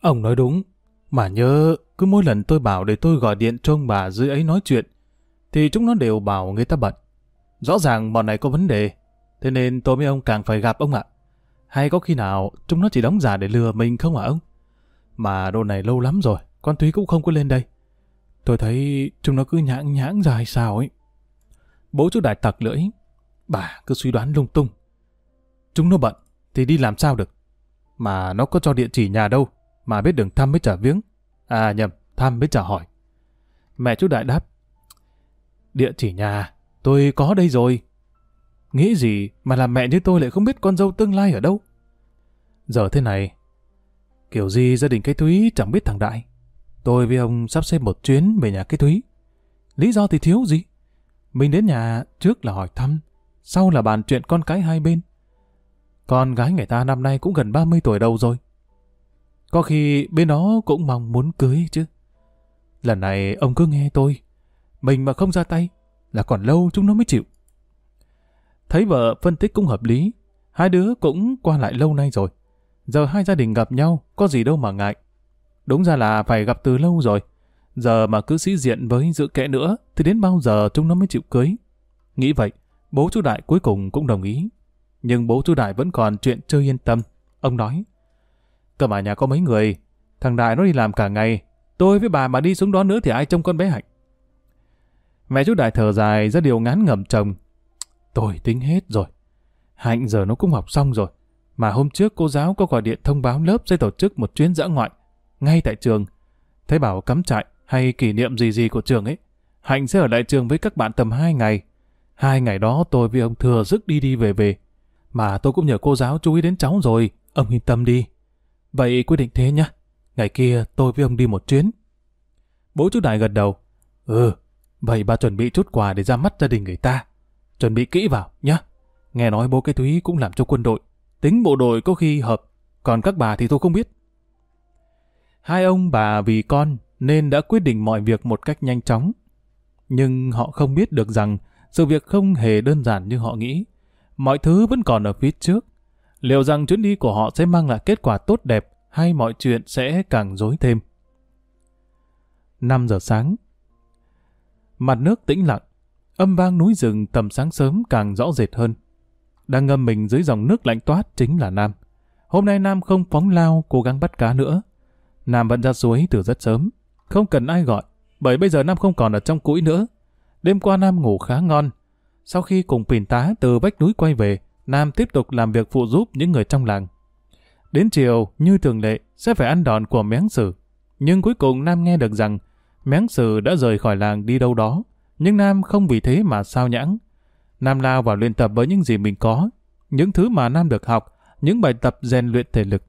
S1: Ông nói đúng. Mà nhớ, cứ mỗi lần tôi bảo để tôi gọi điện cho ông bà dưới ấy nói chuyện, thì chúng nó đều bảo người ta bận. Rõ ràng bọn này có vấn đề, thế nên tôi với ông càng phải gặp ông ạ. Hay có khi nào chúng nó chỉ đóng giả để lừa mình không hả ông? Mà đồ này lâu lắm rồi, con Thúy cũng không có lên đây. Tôi thấy chúng nó cứ nhãng nhãng ra hay sao ấy. Bố chú Đại tặc lưỡi. Bà cứ suy đoán lung tung. Chúng nó bận, thì đi làm sao được. Mà nó có cho địa chỉ nhà đâu, mà biết đường thăm mới trả viếng. À nhầm, thăm mới trả hỏi. Mẹ chú Đại đáp. Địa chỉ nhà, tôi có đây rồi. Nghĩ gì mà làm mẹ như tôi lại không biết con dâu tương lai ở đâu? Giờ thế này, kiểu gì gia đình cái Thúy chẳng biết thằng Đại. Tôi với ông sắp xếp một chuyến về nhà cái Thúy. Lý do thì thiếu gì? Mình đến nhà trước là hỏi thăm, sau là bàn chuyện con cái hai bên. Con gái người ta năm nay cũng gần 30 tuổi đầu rồi. Có khi bên đó cũng mong muốn cưới chứ. Lần này ông cứ nghe tôi. Mình mà không ra tay là còn lâu chúng nó mới chịu. Thấy vợ phân tích cũng hợp lý. Hai đứa cũng qua lại lâu nay rồi. Giờ hai gia đình gặp nhau, có gì đâu mà ngại. Đúng ra là phải gặp từ lâu rồi. Giờ mà cứ sĩ diện với giữ kẽ nữa, thì đến bao giờ chúng nó mới chịu cưới. Nghĩ vậy, bố chú Đại cuối cùng cũng đồng ý. Nhưng bố chú Đại vẫn còn chuyện chưa yên tâm. Ông nói, cơ mà nhà có mấy người, thằng Đại nó đi làm cả ngày, tôi với bà mà đi xuống đó nữa thì ai trông con bé Hạnh. Mẹ chú Đại thở dài ra điều ngán ngẩm chồng. Tôi tính hết rồi. Hạnh giờ nó cũng học xong rồi. Mà hôm trước cô giáo có gọi điện thông báo lớp sẽ tổ chức một chuyến dã ngoại ngay tại trường. Thấy bảo cắm trại hay kỷ niệm gì gì của trường ấy, Hạnh sẽ ở lại trường với các bạn tầm 2 ngày. Hai ngày đó tôi với ông thừa sức đi đi về về. Mà tôi cũng nhờ cô giáo chú ý đến cháu rồi, ông yên tâm đi. Vậy quyết định thế nhá. Ngày kia tôi với ông đi một chuyến. Bố chú Đại gật đầu. Ừ, vậy bà chuẩn bị chút quà để ra mắt gia đình người ta. Chuẩn bị kỹ vào nhá. Nghe nói bố cái Thúy cũng làm cho quân đội. Tính bộ đội có khi hợp, còn các bà thì tôi không biết. Hai ông bà vì con nên đã quyết định mọi việc một cách nhanh chóng. Nhưng họ không biết được rằng sự việc không hề đơn giản như họ nghĩ. Mọi thứ vẫn còn ở phía trước. Liệu rằng chuyến đi của họ sẽ mang lại kết quả tốt đẹp hay mọi chuyện sẽ càng rối thêm? 5 giờ sáng Mặt nước tĩnh lặng, âm vang núi rừng tầm sáng sớm càng rõ rệt hơn. Đang ngâm mình dưới dòng nước lạnh toát chính là Nam. Hôm nay Nam không phóng lao cố gắng bắt cá nữa, Nam vẫn ra suối từ rất sớm, không cần ai gọi, bởi bây giờ Nam không còn ở trong cũi nữa. Đêm qua Nam ngủ khá ngon. Sau khi cùng pìn tá từ vách núi quay về, Nam tiếp tục làm việc phụ giúp những người trong làng. Đến chiều, như thường lệ, sẽ phải ăn đòn của méng sử. Nhưng cuối cùng Nam nghe được rằng méng sử đã rời khỏi làng đi đâu đó. Nhưng Nam không vì thế mà sao nhãng. Nam lao vào luyện tập với những gì mình có, những thứ mà Nam được học, những bài tập rèn luyện thể lực.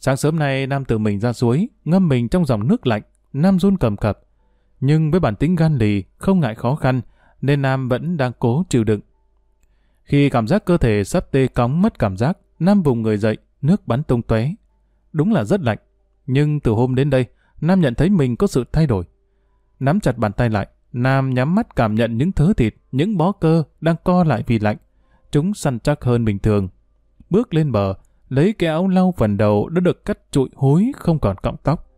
S1: Sáng sớm nay Nam tự mình ra suối, ngâm mình trong dòng nước lạnh, Nam run cầm cập. Nhưng với bản tính gan lì, không ngại khó khăn, nên Nam vẫn đang cố chịu đựng. Khi cảm giác cơ thể sắp tê cóng mất cảm giác, Nam vùng người dậy, nước bắn tung tóe. Đúng là rất lạnh, nhưng từ hôm đến đây, Nam nhận thấy mình có sự thay đổi. Nắm chặt bàn tay lại, Nam nhắm mắt cảm nhận những thớ thịt, những bó cơ đang co lại vì lạnh. Chúng săn chắc hơn bình thường. Bước lên bờ, lấy cái áo lau phần đầu đã được cắt trụi hối không còn cọng tóc.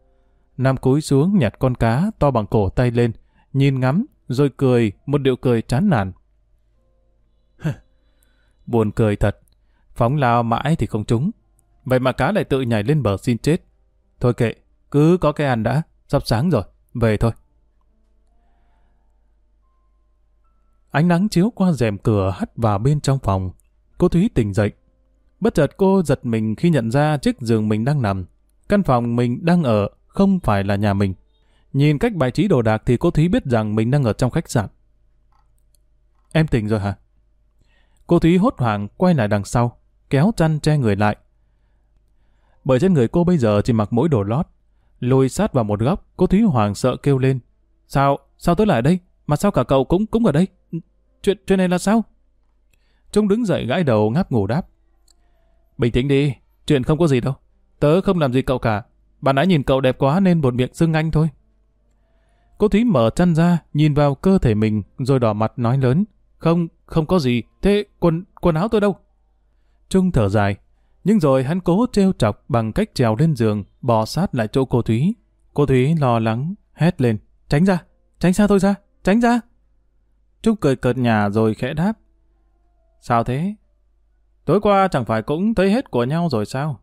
S1: Nam cúi xuống nhặt con cá to bằng cổ tay lên, nhìn ngắm, rồi cười một điệu cười chán nản. Buồn cười thật, phóng lao mãi thì không trúng. Vậy mà cá lại tự nhảy lên bờ xin chết. Thôi kệ, cứ có cái ăn đã, sắp sáng rồi, về thôi. Ánh nắng chiếu qua rèm cửa hắt vào bên trong phòng. Cô Thúy tỉnh dậy, Bất chợt cô giật mình khi nhận ra chiếc giường mình đang nằm. Căn phòng mình đang ở không phải là nhà mình. Nhìn cách bài trí đồ đạc thì cô Thúy biết rằng mình đang ở trong khách sạn. Em tỉnh rồi hả? Cô Thúy hốt hoảng quay lại đằng sau, kéo chăn che người lại. bởi trên người cô bây giờ chỉ mặc mỗi đồ lót. Lùi sát vào một góc, cô Thúy hoảng sợ kêu lên. Sao, sao tôi lại đây? Mà sao cả cậu cũng cũng ở đây? Chuyện chuyện này là sao? Trung đứng dậy gãi đầu ngáp ngủ đáp. Bình tĩnh đi, chuyện không có gì đâu. Tớ không làm gì cậu cả. Bạn đã nhìn cậu đẹp quá nên buồn miệng xưng anh thôi. Cô Thúy mở chăn ra, nhìn vào cơ thể mình, rồi đỏ mặt nói lớn. Không, không có gì. Thế quần, quần áo tôi đâu? Trung thở dài. Nhưng rồi hắn cố trêu chọc bằng cách trèo lên giường, bò sát lại chỗ cô Thúy. Cô Thúy lo lắng, hét lên. Tránh ra, tránh xa tôi ra, tránh ra. Trung cười cợt nhà rồi khẽ đáp. Sao thế? Tối qua chẳng phải cũng thấy hết của nhau rồi sao?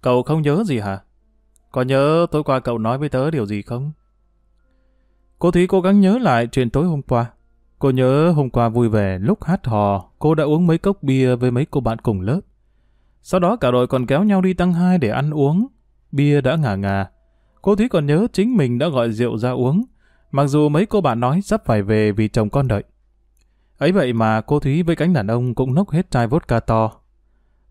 S1: Cậu không nhớ gì hả? Có nhớ tối qua cậu nói với tớ điều gì không? Cô Thúy cố gắng nhớ lại chuyện tối hôm qua. Cô nhớ hôm qua vui vẻ lúc hát hò, cô đã uống mấy cốc bia với mấy cô bạn cùng lớp. Sau đó cả đội còn kéo nhau đi tăng hai để ăn uống. Bia đã ngà ngà. Cô Thúy còn nhớ chính mình đã gọi rượu ra uống, mặc dù mấy cô bạn nói sắp phải về vì chồng con đợi. Ấy vậy mà cô Thúy với cánh đàn ông cũng nốc hết chai vodka to.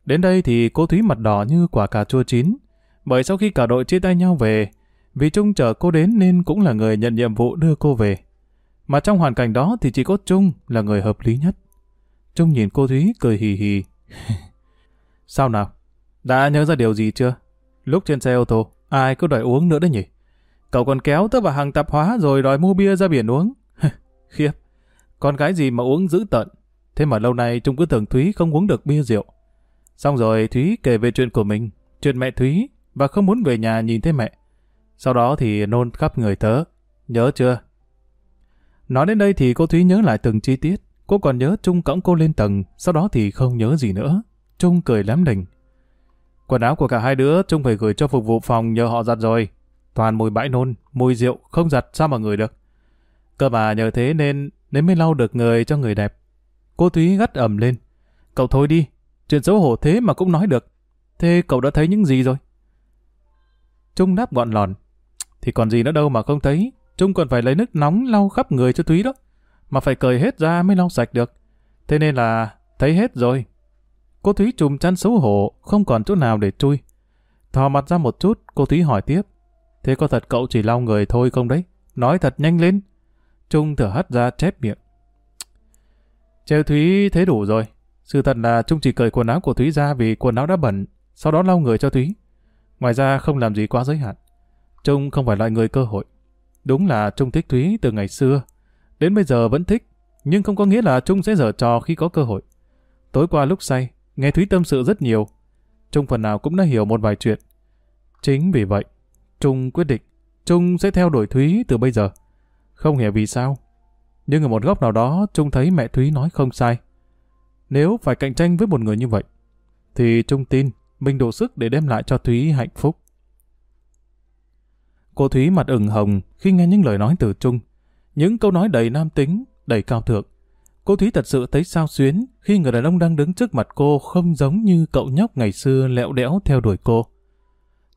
S1: Đến đây thì cô Thúy mặt đỏ như quả cà chua chín, bởi sau khi cả đội chia tay nhau về, vì Trung chờ cô đến nên cũng là người nhận nhiệm vụ đưa cô về. Mà trong hoàn cảnh đó thì chỉ có Trung là người hợp lý nhất. Trung nhìn cô Thúy cười hì hì. Sao nào? Đã nhớ ra điều gì chưa? Lúc trên xe ô tô, ai có đòi uống nữa đấy nhỉ? Cậu còn kéo tớ vào hàng tạp hóa rồi đòi mua bia ra biển uống. Khiếp, con gái gì mà uống dữ tận. Thế mà lâu nay Trung cứ tưởng Thúy không uống được bia rượu. Xong rồi Thúy kể về chuyện của mình, chuyện mẹ Thúy và không muốn về nhà nhìn thấy mẹ. Sau đó thì nôn khắp người tớ. Nhớ chưa? Nói đến đây thì cô Thúy nhớ lại từng chi tiết. Cô còn nhớ Trung cõng cô lên tầng, sau đó thì không nhớ gì nữa. Trung cười lắm đỉnh. Quần áo của cả hai đứa Trung phải gửi cho phục vụ phòng nhờ họ giặt rồi. Toàn mùi bãi nôn, mùi rượu, không giặt sao mà người được. Cơ mà nhờ thế nên nên mới lau được người cho người đẹp. Cô Thúy gắt ẩm lên. Cậu thôi đi, chuyện xấu hổ thế mà cũng nói được. Thế cậu đã thấy những gì rồi? Trung đáp gọn lòn. Thì còn gì nữa đâu mà không thấy. Trung còn phải lấy nước nóng lau khắp người cho Thúy đó. Mà phải cởi hết ra mới lau sạch được. Thế nên là thấy hết rồi. Cô Thúy trùm chăn xấu hổ, không còn chỗ nào để chui. Thò mặt ra một chút, cô Thúy hỏi tiếp. Thế có thật cậu chỉ lau người thôi không đấy? Nói thật nhanh lên. Trung thở hắt ra chép miệng. Trêu Thúy thế đủ rồi. Sự thật là Trung chỉ cởi quần áo của Thúy ra vì quần áo đã bẩn, sau đó lau người cho Thúy. Ngoài ra không làm gì quá giới hạn. Trung không phải loại người cơ hội. Đúng là Trung thích Thúy từ ngày xưa. Đến bây giờ vẫn thích, nhưng không có nghĩa là Trung sẽ dở trò khi có cơ hội. Tối qua lúc say, nghe Thúy tâm sự rất nhiều. Trung phần nào cũng đã hiểu một vài chuyện. Chính vì vậy, Trung quyết định, Trung sẽ theo đuổi Thúy từ bây giờ. Không hiểu vì sao. Nhưng ở một góc nào đó, Trung thấy mẹ Thúy nói không sai. Nếu phải cạnh tranh với một người như vậy, thì Trung tin mình đủ sức để đem lại cho Thúy hạnh phúc. Cô Thúy mặt ửng hồng khi nghe những lời nói từ Trung. Những câu nói đầy nam tính, đầy cao thượng. Cô Thúy thật sự thấy sao xuyến khi người đàn ông đang đứng trước mặt cô không giống như cậu nhóc ngày xưa lẹo đẽo theo đuổi cô.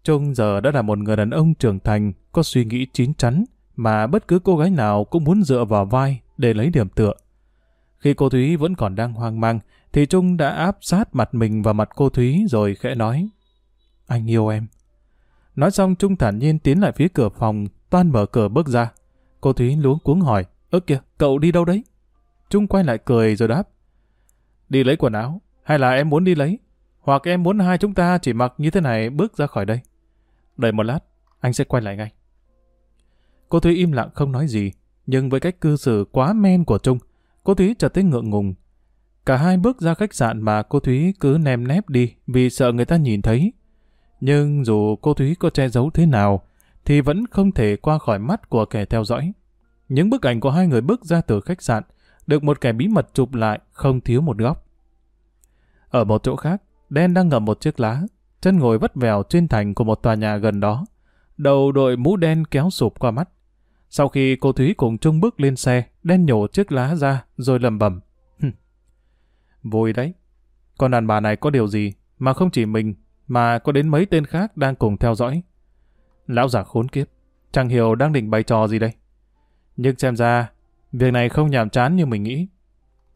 S1: Trung giờ đã là một người đàn ông trưởng thành, có suy nghĩ chín chắn, mà bất cứ cô gái nào cũng muốn dựa vào vai để lấy điểm tựa. Khi cô Thúy vẫn còn đang hoang mang, thì Trung đã áp sát mặt mình vào mặt cô Thúy rồi khẽ nói. Anh yêu em. Nói xong Trung thản nhiên tiến lại phía cửa phòng, toan mở cửa bước ra. Cô Thúy luống cuống hỏi, ơ kìa, cậu đi đâu đấy? Trung quay lại cười rồi đáp. Đi lấy quần áo, hay là em muốn đi lấy? Hoặc em muốn hai chúng ta chỉ mặc như thế này bước ra khỏi đây? Đợi một lát, anh sẽ quay lại ngay. Cô Thúy im lặng không nói gì, nhưng với cách cư xử quá men của Trung, cô Thúy chợt thấy ngượng ngùng. Cả hai bước ra khách sạn mà cô Thúy cứ nem nép đi vì sợ người ta nhìn thấy. Nhưng dù cô Thúy có che giấu thế nào, thì vẫn không thể qua khỏi mắt của kẻ theo dõi. Những bức ảnh của hai người bước ra từ khách sạn được một kẻ bí mật chụp lại không thiếu một góc. Ở một chỗ khác, Đen đang ngậm một chiếc lá, chân ngồi vất vèo trên thành của một tòa nhà gần đó. Đầu đội mũ đen kéo sụp qua mắt. Sau khi cô Thúy cùng Trung bước lên xe, Đen nhổ chiếc lá ra rồi lầm bầm. Vui đấy. Con đàn bà này có điều gì mà không chỉ mình mà có đến mấy tên khác đang cùng theo dõi. Lão già khốn kiếp, chẳng hiểu đang định bày trò gì đây. Nhưng xem ra, việc này không nhàm chán như mình nghĩ.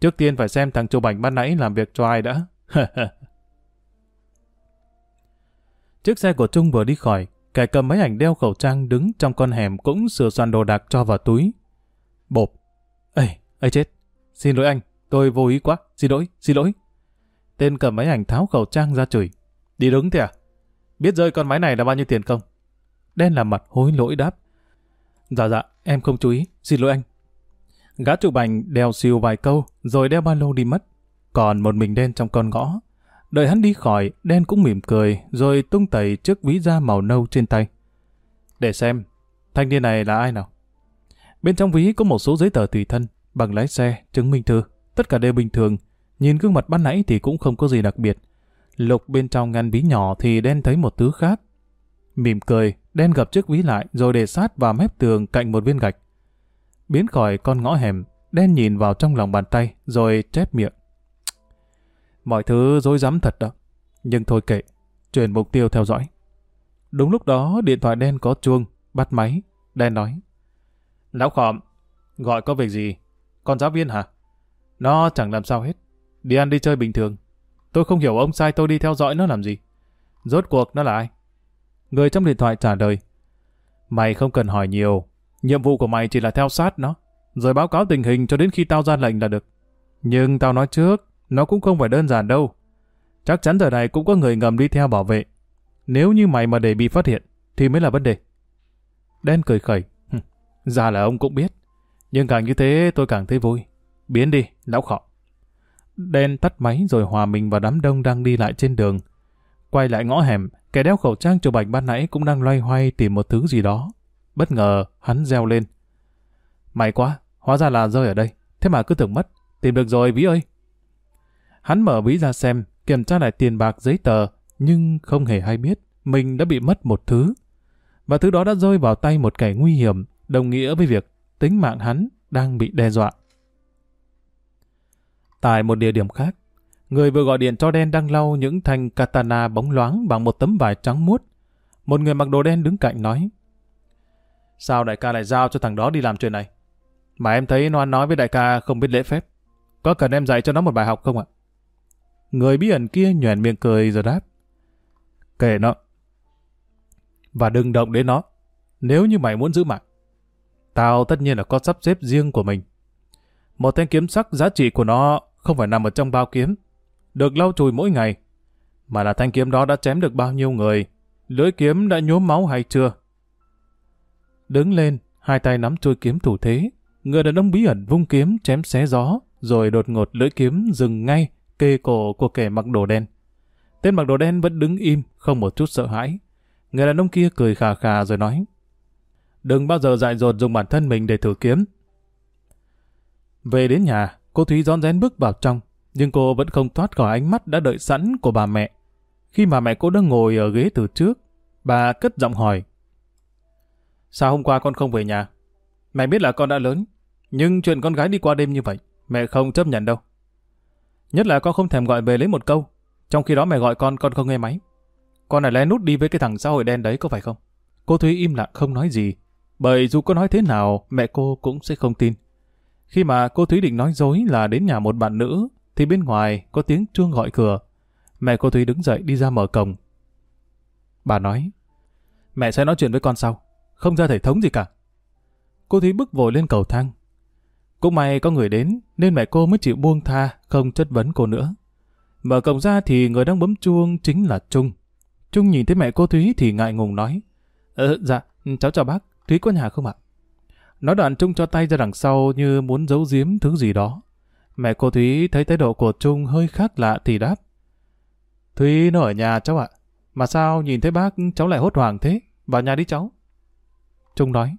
S1: Trước tiên phải xem thằng Châu Bảnh ban nãy làm việc cho ai đã. Chiếc xe của Trung vừa đi khỏi, kẻ cầm máy ảnh đeo khẩu trang đứng trong con hẻm cũng sửa soạn đồ đạc cho vào túi. Bộp. Ê, ấy chết. Xin lỗi anh, tôi vô ý quá. Xin lỗi, xin lỗi. Tên cầm máy ảnh tháo khẩu trang ra chửi. Đi đứng thế à? Biết rơi con máy này là bao nhiêu tiền không? Đen làm mặt hối lỗi đáp. Dạ dạ, em không chú ý, xin lỗi anh. Gã chụp ảnh đeo siêu vài câu, rồi đeo ba lô đi mất. Còn một mình đen trong con ngõ. Đợi hắn đi khỏi, đen cũng mỉm cười, rồi tung tẩy chiếc ví da màu nâu trên tay. Để xem, thanh niên này là ai nào? Bên trong ví có một số giấy tờ tùy thân, bằng lái xe, chứng minh thư, tất cả đều bình thường. Nhìn gương mặt ban nãy thì cũng không có gì đặc biệt. Lục bên trong ngăn ví nhỏ thì đen thấy một thứ khác. Mỉm cười, đen gập chiếc ví lại rồi để sát vào mép tường cạnh một viên gạch. Biến khỏi con ngõ hẻm, đen nhìn vào trong lòng bàn tay rồi chép miệng. Mọi thứ dối rắm thật đó. Nhưng thôi kệ, chuyển mục tiêu theo dõi. Đúng lúc đó điện thoại đen có chuông, bắt máy. Đen nói. Lão khọm, gọi có việc gì? Con giáo viên hả? Nó chẳng làm sao hết. Đi ăn đi chơi bình thường. Tôi không hiểu ông sai tôi đi theo dõi nó làm gì. Rốt cuộc nó là ai? Người trong điện thoại trả lời. Mày không cần hỏi nhiều. Nhiệm vụ của mày chỉ là theo sát nó. Rồi báo cáo tình hình cho đến khi tao ra lệnh là được. Nhưng tao nói trước, nó cũng không phải đơn giản đâu. Chắc chắn giờ này cũng có người ngầm đi theo bảo vệ. Nếu như mày mà để bị phát hiện, thì mới là vấn đề. Đen cười khẩy. Ra là ông cũng biết. Nhưng càng như thế tôi càng thấy vui. Biến đi, lão khọ. Đen tắt máy rồi hòa mình vào đám đông đang đi lại trên đường. Quay lại ngõ hẻm, kẻ đeo khẩu trang chụp ảnh ban nãy cũng đang loay hoay tìm một thứ gì đó. Bất ngờ, hắn reo lên. May quá, hóa ra là rơi ở đây. Thế mà cứ tưởng mất. Tìm được rồi, Vĩ ơi. Hắn mở ví ra xem, kiểm tra lại tiền bạc giấy tờ, nhưng không hề hay biết mình đã bị mất một thứ. Và thứ đó đã rơi vào tay một kẻ nguy hiểm, đồng nghĩa với việc tính mạng hắn đang bị đe dọa. Tại một địa điểm khác, người vừa gọi điện cho đen đang lau những thanh katana bóng loáng bằng một tấm vải trắng muốt. Một người mặc đồ đen đứng cạnh nói, Sao đại ca lại giao cho thằng đó đi làm chuyện này? Mà em thấy nó nói với đại ca không biết lễ phép. Có cần em dạy cho nó một bài học không ạ? Người bí ẩn kia nhoẻn miệng cười rồi đáp. Kệ nó. Và đừng động đến nó. Nếu như mày muốn giữ mạng. Tao tất nhiên là có sắp xếp riêng của mình. Một thanh kiếm sắc giá trị của nó không phải nằm ở trong bao kiếm. Được lau chùi mỗi ngày. Mà là thanh kiếm đó đã chém được bao nhiêu người. Lưỡi kiếm đã nhốm máu hay chưa? Đứng lên, hai tay nắm chuôi kiếm thủ thế. Người đàn ông bí ẩn vung kiếm chém xé gió, rồi đột ngột lưỡi kiếm dừng ngay kê cổ của kẻ mặc đồ đen. Tên mặc đồ đen vẫn đứng im, không một chút sợ hãi. Người đàn ông kia cười khà khà rồi nói, Đừng bao giờ dại dột dùng bản thân mình để thử kiếm. Về đến nhà, cô Thúy rón rén bước vào trong, nhưng cô vẫn không thoát khỏi ánh mắt đã đợi sẵn của bà mẹ. Khi mà mẹ cô đang ngồi ở ghế từ trước, bà cất giọng hỏi, Sao hôm qua con không về nhà? Mẹ biết là con đã lớn, nhưng chuyện con gái đi qua đêm như vậy, mẹ không chấp nhận đâu. Nhất là con không thèm gọi về lấy một câu. Trong khi đó mẹ gọi con, con không nghe máy. Con này lén nút đi với cái thằng xã hội đen đấy có phải không? Cô Thúy im lặng không nói gì. Bởi dù có nói thế nào, mẹ cô cũng sẽ không tin. Khi mà cô Thúy định nói dối là đến nhà một bạn nữ, thì bên ngoài có tiếng chuông gọi cửa. Mẹ cô Thúy đứng dậy đi ra mở cổng. Bà nói, mẹ sẽ nói chuyện với con sau, không ra thể thống gì cả. Cô Thúy bước vội lên cầu thang, cũng may có người đến, nên mẹ cô mới chịu buông tha, không chất vấn cô nữa. Mở cổng ra thì người đang bấm chuông chính là Trung. Trung nhìn thấy mẹ cô Thúy thì ngại ngùng nói. Ờ, dạ, cháu chào bác, Thúy có nhà không ạ? Nói đoạn Trung cho tay ra đằng sau như muốn giấu giếm thứ gì đó. Mẹ cô Thúy thấy thái độ của Trung hơi khác lạ thì đáp. Thúy nó ở nhà cháu ạ. Mà sao nhìn thấy bác cháu lại hốt hoảng thế? Vào nhà đi cháu. Trung nói.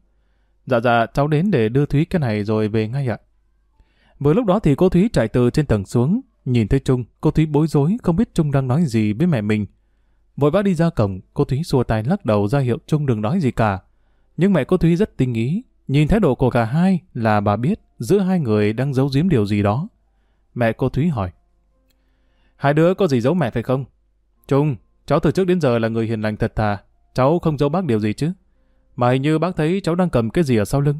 S1: Dạ dạ, cháu đến để đưa Thúy cái này rồi về ngay ạ. Vừa lúc đó thì cô Thúy chạy từ trên tầng xuống, nhìn thấy Trung, cô Thúy bối rối không biết Trung đang nói gì với mẹ mình. Vội vã đi ra cổng, cô Thúy xua tay lắc đầu ra hiệu Trung đừng nói gì cả. Nhưng mẹ cô Thúy rất tinh ý, nhìn thái độ của cả hai là bà biết giữa hai người đang giấu giếm điều gì đó. Mẹ cô Thúy hỏi. Hai đứa có gì giấu mẹ phải không? Trung, cháu từ trước đến giờ là người hiền lành thật thà, cháu không giấu bác điều gì chứ? Mà hình như bác thấy cháu đang cầm cái gì ở sau lưng.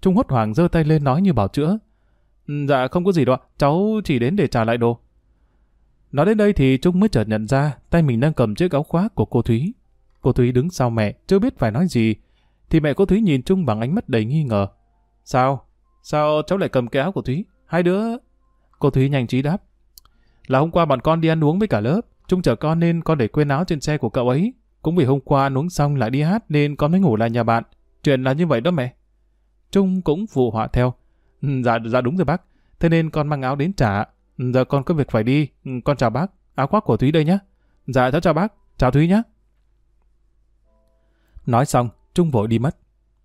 S1: Trung hốt hoảng giơ tay lên nói như bảo chữa. Ừ, dạ không có gì đâu ạ, cháu chỉ đến để trả lại đồ. Nói đến đây thì Trung mới chợt nhận ra tay mình đang cầm chiếc áo khoác của cô Thúy. Cô Thúy đứng sau mẹ, chưa biết phải nói gì. Thì mẹ cô Thúy nhìn Trung bằng ánh mắt đầy nghi ngờ. Sao? Sao cháu lại cầm cái áo của Thúy? Hai đứa... Cô Thúy nhanh trí đáp. Là hôm qua bọn con đi ăn uống với cả lớp. Trung chở con nên con để quên áo trên xe của cậu ấy. Cũng vì hôm qua ăn uống xong lại đi hát nên con mới ngủ lại nhà bạn. Chuyện là như vậy đó mẹ. Trung cũng phụ họa theo. Ừ, dạ, dạ đúng rồi bác. Thế nên con mang áo đến trả. Ừ, giờ con có việc phải đi. Ừ, con chào bác. Áo khoác của Thúy đây nhé. Dạ cháu chào bác. Chào Thúy nhé. Nói xong, Trung vội đi mất.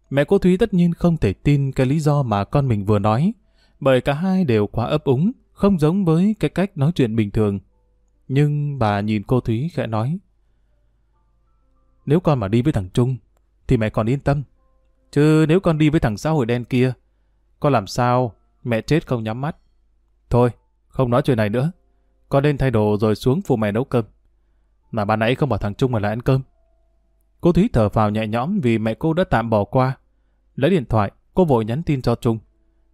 S1: Mẹ cô Thúy tất nhiên không thể tin cái lý do mà con mình vừa nói. Bởi cả hai đều quá ấp úng, không giống với cái cách nói chuyện bình thường. Nhưng bà nhìn cô Thúy khẽ nói. Nếu con mà đi với thằng Trung, thì mẹ còn yên tâm. Chứ nếu con đi với thằng xã hội đen kia, con làm sao mẹ chết không nhắm mắt. Thôi, không nói chuyện này nữa. Con nên thay đồ rồi xuống phụ mẹ nấu cơm. Mà bà nãy không bảo thằng Trung mà lại ăn cơm. Cô Thúy thở vào nhẹ nhõm vì mẹ cô đã tạm bỏ qua. Lấy điện thoại, cô vội nhắn tin cho Trung.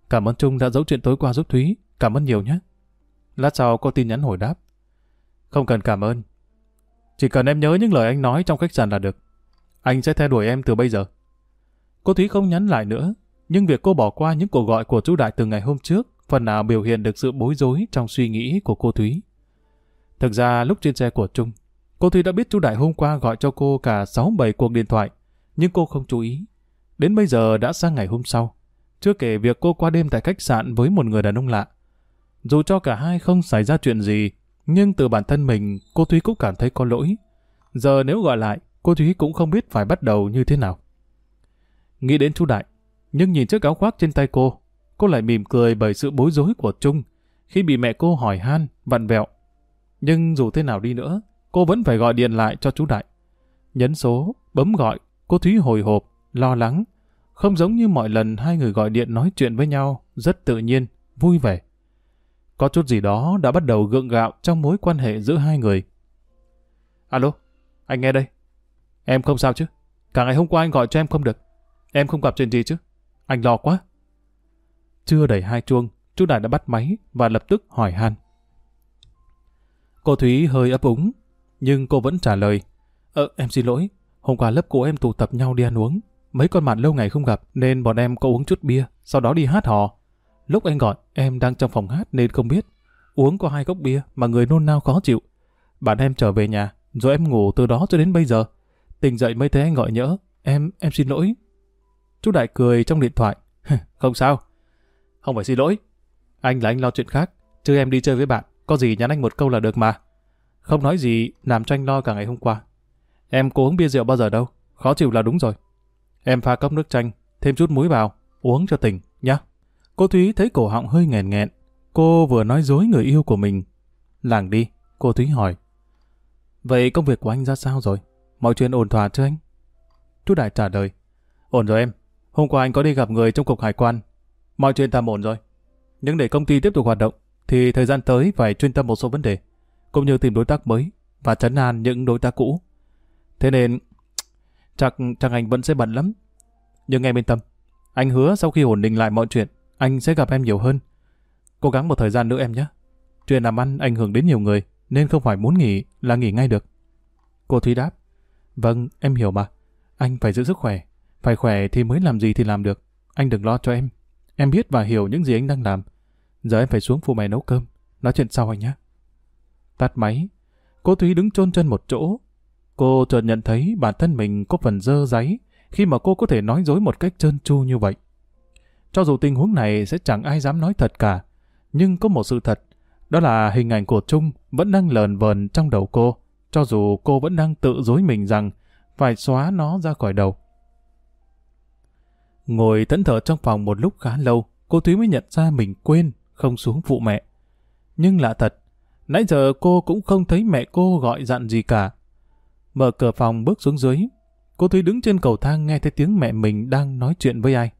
S1: Cảm ơn Trung đã giấu chuyện tối qua giúp Thúy. Cảm ơn nhiều nhé. Lát sau cô tin nhắn hồi đáp. Không cần cảm ơn. Chỉ cần em nhớ những lời anh nói trong khách sạn là được. Anh sẽ theo đuổi em từ bây giờ. Cô Thúy không nhắn lại nữa, nhưng việc cô bỏ qua những cuộc gọi của chú Đại từ ngày hôm trước phần nào biểu hiện được sự bối rối trong suy nghĩ của cô Thúy. Thực ra lúc trên xe của Trung, cô Thùy đã biết chú Đại hôm qua gọi cho cô cả 6-7 cuộc điện thoại, nhưng cô không chú ý. Đến bây giờ đã sang ngày hôm sau, chưa kể việc cô qua đêm tại khách sạn với một người đàn ông lạ. Dù cho cả hai không xảy ra chuyện gì, nhưng từ bản thân mình, cô Thúy cũng cảm thấy có lỗi. Giờ nếu gọi lại, cô Thúy cũng không biết phải bắt đầu như thế nào. Nghĩ đến chú Đại, nhưng nhìn chiếc áo khoác trên tay cô, cô lại mỉm cười bởi sự bối rối của Trung khi bị mẹ cô hỏi han, vặn vẹo. Nhưng dù thế nào đi nữa, cô vẫn phải gọi điện lại cho chú Đại. Nhấn số, bấm gọi, cô Thúy hồi hộp, lo lắng. Không giống như mọi lần hai người gọi điện nói chuyện với nhau, rất tự nhiên, vui vẻ. Có chút gì đó đã bắt đầu gượng gạo trong mối quan hệ giữa hai người. Alo, anh nghe đây. Em không sao chứ? Cả ngày hôm qua anh gọi cho em không được. Em không gặp chuyện gì chứ? Anh lo quá. Chưa đầy hai chuông, chú Đại đã bắt máy và lập tức hỏi han. Cô Thúy hơi ấp úng, nhưng cô vẫn trả lời. Ờ, em xin lỗi. Hôm qua lớp của em tụ tập nhau đi ăn uống. Mấy con bạn lâu ngày không gặp nên bọn em có uống chút bia, sau đó đi hát hò. Lúc anh gọi, em đang trong phòng hát nên không biết. Uống có hai cốc bia mà người nôn nao khó chịu. Bạn em trở về nhà, rồi em ngủ từ đó cho đến bây giờ. Tỉnh dậy mới thấy anh gọi nhỡ. Em, em xin lỗi. Chú Đại cười trong điện thoại. không sao. Không phải xin lỗi. Anh là anh lo chuyện khác. Chứ em đi chơi với bạn. Có gì nhắn anh một câu là được mà. Không nói gì làm cho anh lo cả ngày hôm qua. Em có uống bia rượu bao giờ đâu. Khó chịu là đúng rồi. Em pha cốc nước chanh, thêm chút muối vào, uống cho tỉnh, nhá. Cô Thúy thấy cổ họng hơi nghẹn nghẹn. Cô vừa nói dối người yêu của mình. Làng đi, cô Thúy hỏi. Vậy công việc của anh ra sao rồi? Mọi chuyện ổn thỏa chưa anh? Chú Đại trả lời. Ổn rồi em. Hôm qua anh có đi gặp người trong cục hải quan. Mọi chuyện tạm ổn rồi. Nhưng để công ty tiếp tục hoạt động, thì thời gian tới phải chuyên tâm một số vấn đề, cũng như tìm đối tác mới và chấn an những đối tác cũ. Thế nên, chắc chắc anh vẫn sẽ bận lắm. Nhưng em yên tâm, anh hứa sau khi ổn định lại mọi chuyện, anh sẽ gặp em nhiều hơn. Cố gắng một thời gian nữa em nhé. Chuyện làm ăn ảnh hưởng đến nhiều người, nên không phải muốn nghỉ là nghỉ ngay được. Cô Thúy đáp, vâng, em hiểu mà. Anh phải giữ sức khỏe. Phải khỏe thì mới làm gì thì làm được. Anh đừng lo cho em. Em biết và hiểu những gì anh đang làm. Giờ em phải xuống phụ mày nấu cơm. Nói chuyện sau anh nhé. Tắt máy. Cô Thúy đứng chôn chân một chỗ. Cô chợt nhận thấy bản thân mình có phần dơ giấy khi mà cô có thể nói dối một cách trơn tru như vậy. Cho dù tình huống này sẽ chẳng ai dám nói thật cả, nhưng có một sự thật, đó là hình ảnh của Trung vẫn đang lờn vờn trong đầu cô, cho dù cô vẫn đang tự dối mình rằng phải xóa nó ra khỏi đầu. Ngồi thẫn thờ trong phòng một lúc khá lâu, cô Thúy mới nhận ra mình quên, không xuống phụ mẹ. Nhưng lạ thật, nãy giờ cô cũng không thấy mẹ cô gọi dặn gì cả. Mở cửa phòng bước xuống dưới, cô Thúy đứng trên cầu thang nghe thấy tiếng mẹ mình đang nói chuyện với ai.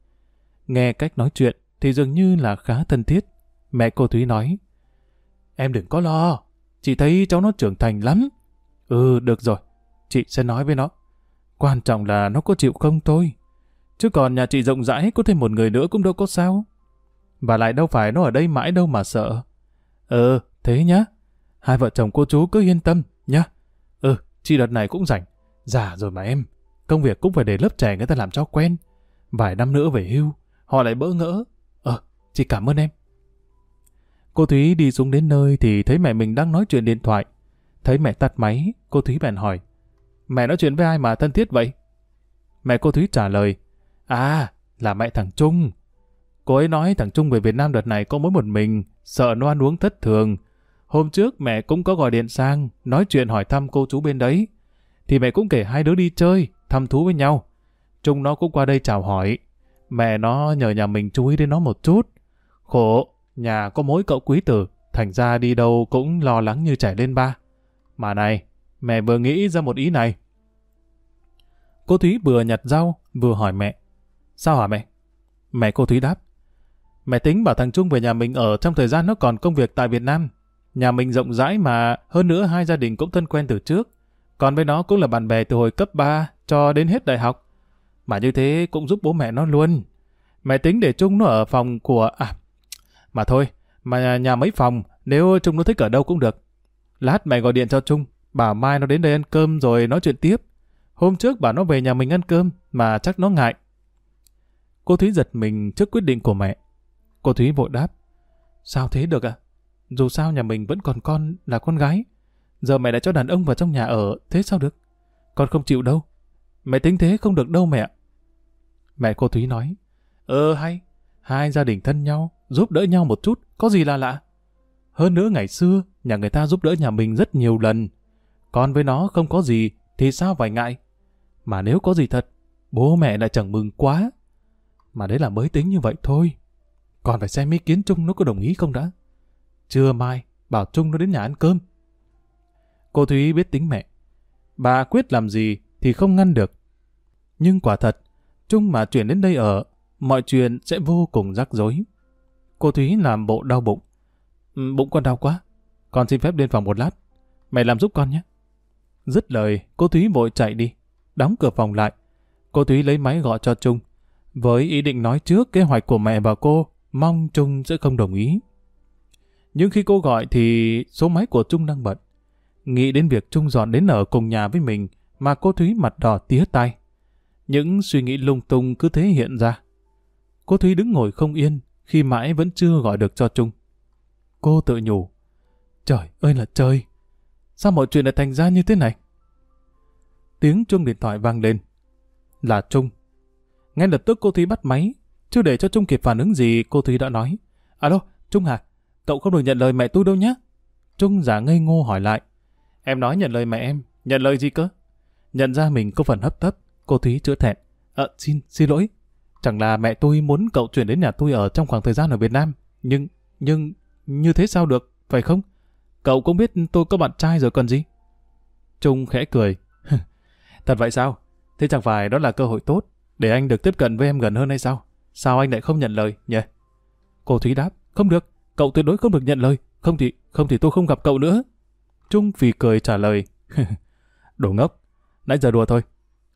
S1: Nghe cách nói chuyện thì dường như là khá thân thiết. Mẹ cô Thúy nói, Em đừng có lo, chị thấy cháu nó trưởng thành lắm. Ừ, được rồi, chị sẽ nói với nó. Quan trọng là nó có chịu không thôi. Chứ còn nhà chị rộng rãi có thêm một người nữa cũng đâu có sao. Và lại đâu phải nó ở đây mãi đâu mà sợ. Ừ, thế nhá. Hai vợ chồng cô chú cứ yên tâm, nhá. Ừ, chị đợt này cũng rảnh. Già rồi mà em. Công việc cũng phải để lớp trẻ người ta làm cho quen. Vài năm nữa về hưu, họ lại bỡ ngỡ. Ờ, chị cảm ơn em. Cô Thúy đi xuống đến nơi thì thấy mẹ mình đang nói chuyện điện thoại. Thấy mẹ tắt máy, cô Thúy bèn hỏi. Mẹ nói chuyện với ai mà thân thiết vậy? Mẹ cô Thúy trả lời. À, là mẹ thằng Trung. Cô ấy nói thằng Trung về Việt Nam đợt này có mỗi một mình, sợ nó ăn uống thất thường. Hôm trước mẹ cũng có gọi điện sang, nói chuyện hỏi thăm cô chú bên đấy. Thì mẹ cũng kể hai đứa đi chơi, thăm thú với nhau. Trung nó cũng qua đây chào hỏi. Mẹ nó nhờ nhà mình chú ý đến nó một chút. Khổ, nhà có mối cậu quý tử, thành ra đi đâu cũng lo lắng như trẻ lên ba. Mà này, mẹ vừa nghĩ ra một ý này. Cô Thúy vừa nhặt rau, vừa hỏi mẹ. Sao hả mẹ? Mẹ cô Thúy đáp. Mẹ tính bảo thằng Trung về nhà mình ở trong thời gian nó còn công việc tại Việt Nam. Nhà mình rộng rãi mà hơn nữa hai gia đình cũng thân quen từ trước. Còn với nó cũng là bạn bè từ hồi cấp 3 cho đến hết đại học. Mà như thế cũng giúp bố mẹ nó luôn. Mẹ tính để Chung nó ở phòng của... À, mà thôi, mà nhà, mấy phòng, nếu Chung nó thích ở đâu cũng được. Lát mẹ gọi điện cho Chung bảo mai nó đến đây ăn cơm rồi nói chuyện tiếp. Hôm trước bảo nó về nhà mình ăn cơm, mà chắc nó ngại. Cô Thúy giật mình trước quyết định của mẹ. Cô Thúy vội đáp. Sao thế được ạ? Dù sao nhà mình vẫn còn con là con gái. Giờ mẹ đã cho đàn ông vào trong nhà ở, thế sao được? Con không chịu đâu. Mẹ tính thế không được đâu mẹ. Mẹ cô Thúy nói. Ờ hay, hai gia đình thân nhau, giúp đỡ nhau một chút, có gì là lạ. Hơn nữa ngày xưa, nhà người ta giúp đỡ nhà mình rất nhiều lần. Con với nó không có gì, thì sao phải ngại? Mà nếu có gì thật, bố mẹ lại chẳng mừng quá. Mà đấy là mới tính như vậy thôi. Còn phải xem ý kiến Trung nó có đồng ý không đã. Trưa mai, bảo Trung nó đến nhà ăn cơm. Cô Thúy biết tính mẹ. Bà quyết làm gì thì không ngăn được. Nhưng quả thật, Trung mà chuyển đến đây ở, mọi chuyện sẽ vô cùng rắc rối. Cô Thúy làm bộ đau bụng. Ừ, bụng con đau quá. Con xin phép lên phòng một lát. Mẹ làm giúp con nhé. Dứt lời, cô Thúy vội chạy đi. Đóng cửa phòng lại. Cô Thúy lấy máy gọi cho Trung. Với ý định nói trước kế hoạch của mẹ và cô, mong Trung sẽ không đồng ý. Nhưng khi cô gọi thì số máy của Trung đang bận. Nghĩ đến việc Trung dọn đến ở cùng nhà với mình mà cô Thúy mặt đỏ tía tay. Những suy nghĩ lung tung cứ thế hiện ra. Cô Thúy đứng ngồi không yên khi mãi vẫn chưa gọi được cho Trung. Cô tự nhủ. Trời ơi là trời! Sao mọi chuyện lại thành ra như thế này? Tiếng chuông điện thoại vang lên. Là Trung. Ngay lập tức cô Thúy bắt máy. Chưa để cho Trung kịp phản ứng gì, cô Thúy đã nói. Alo, Trung hà Cậu không được nhận lời mẹ tôi đâu nhé. Trung giả ngây ngô hỏi lại. Em nói nhận lời mẹ em. Nhận lời gì cơ? Nhận ra mình có phần hấp tấp, cô Thúy chữa thẹn. Ờ, xin, xin lỗi. Chẳng là mẹ tôi muốn cậu chuyển đến nhà tôi ở trong khoảng thời gian ở Việt Nam. Nhưng, nhưng, như thế sao được, phải không? Cậu cũng biết tôi có bạn trai rồi còn gì? Trung khẽ cười. Thật vậy sao? Thế chẳng phải đó là cơ hội tốt để anh được tiếp cận với em gần hơn hay sao? Sao anh lại không nhận lời nhỉ? Cô Thúy đáp. Không được, cậu tuyệt đối không được nhận lời. Không thì, không thì tôi không gặp cậu nữa. Trung phì cười trả lời. Đồ ngốc. Nãy giờ đùa thôi.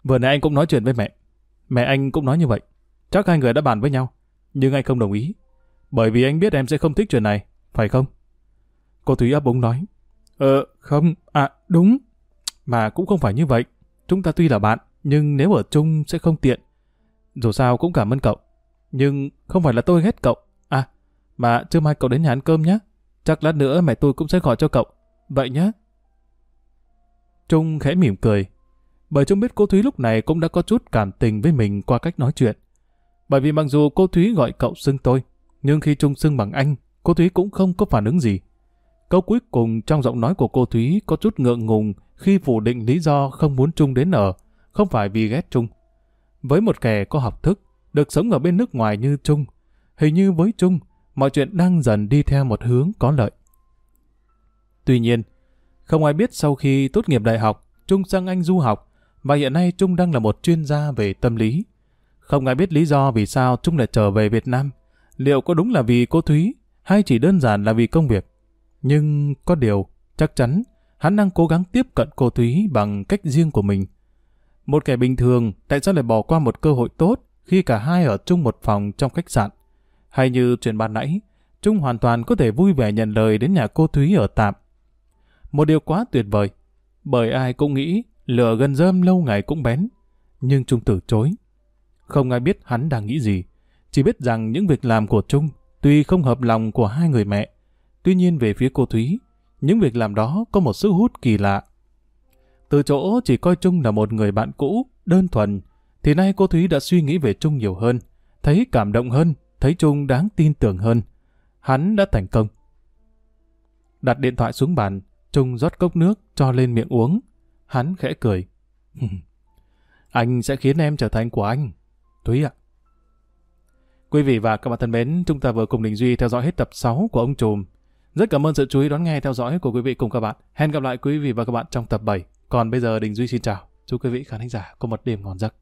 S1: Vừa nãy anh cũng nói chuyện với mẹ. Mẹ anh cũng nói như vậy. Chắc hai người đã bàn với nhau. Nhưng anh không đồng ý. Bởi vì anh biết em sẽ không thích chuyện này. Phải không? Cô Thúy ấp úng nói. Ờ, không, à, đúng. Mà cũng không phải như vậy. Chúng ta tuy là bạn, nhưng nếu ở chung sẽ không tiện. Dù sao cũng cảm ơn cậu. Nhưng không phải là tôi ghét cậu. Mà chưa mai cậu đến nhà ăn cơm nhé. Chắc lát nữa mẹ tôi cũng sẽ gọi cho cậu. Vậy nhé. Trung khẽ mỉm cười. Bởi Trung biết cô Thúy lúc này cũng đã có chút cảm tình với mình qua cách nói chuyện. Bởi vì mặc dù cô Thúy gọi cậu xưng tôi, nhưng khi Trung xưng bằng anh, cô Thúy cũng không có phản ứng gì. Câu cuối cùng trong giọng nói của cô Thúy có chút ngượng ngùng khi phủ định lý do không muốn Trung đến ở, không phải vì ghét Trung. Với một kẻ có học thức, được sống ở bên nước ngoài như Trung, hình như với Trung, mọi chuyện đang dần đi theo một hướng có lợi. Tuy nhiên, không ai biết sau khi tốt nghiệp đại học, Trung sang Anh du học, và hiện nay Trung đang là một chuyên gia về tâm lý. Không ai biết lý do vì sao Trung lại trở về Việt Nam. Liệu có đúng là vì cô Thúy, hay chỉ đơn giản là vì công việc? Nhưng có điều, chắc chắn, hắn đang cố gắng tiếp cận cô Thúy bằng cách riêng của mình. Một kẻ bình thường, tại sao lại bỏ qua một cơ hội tốt khi cả hai ở chung một phòng trong khách sạn? Hay như chuyện ban nãy, Trung hoàn toàn có thể vui vẻ nhận lời đến nhà cô Thúy ở tạm. Một điều quá tuyệt vời. Bởi ai cũng nghĩ lửa gần rơm lâu ngày cũng bén. Nhưng Trung từ chối. Không ai biết hắn đang nghĩ gì. Chỉ biết rằng những việc làm của Trung tuy không hợp lòng của hai người mẹ. Tuy nhiên về phía cô Thúy, những việc làm đó có một sức hút kỳ lạ. Từ chỗ chỉ coi Trung là một người bạn cũ, đơn thuần, thì nay cô Thúy đã suy nghĩ về Trung nhiều hơn, thấy cảm động hơn, thấy Trung đáng tin tưởng hơn. Hắn đã thành công. Đặt điện thoại xuống bàn, Trung rót cốc nước cho lên miệng uống. Hắn khẽ cười. anh sẽ khiến em trở thành của anh. Thúy ạ. Quý vị và các bạn thân mến, chúng ta vừa cùng Đình Duy theo dõi hết tập 6 của ông Trùm. Rất cảm ơn sự chú ý đón nghe theo dõi của quý vị cùng các bạn. Hẹn gặp lại quý vị và các bạn trong tập 7. Còn bây giờ Đình Duy xin chào. Chúc quý vị khán giả có một đêm ngon giấc.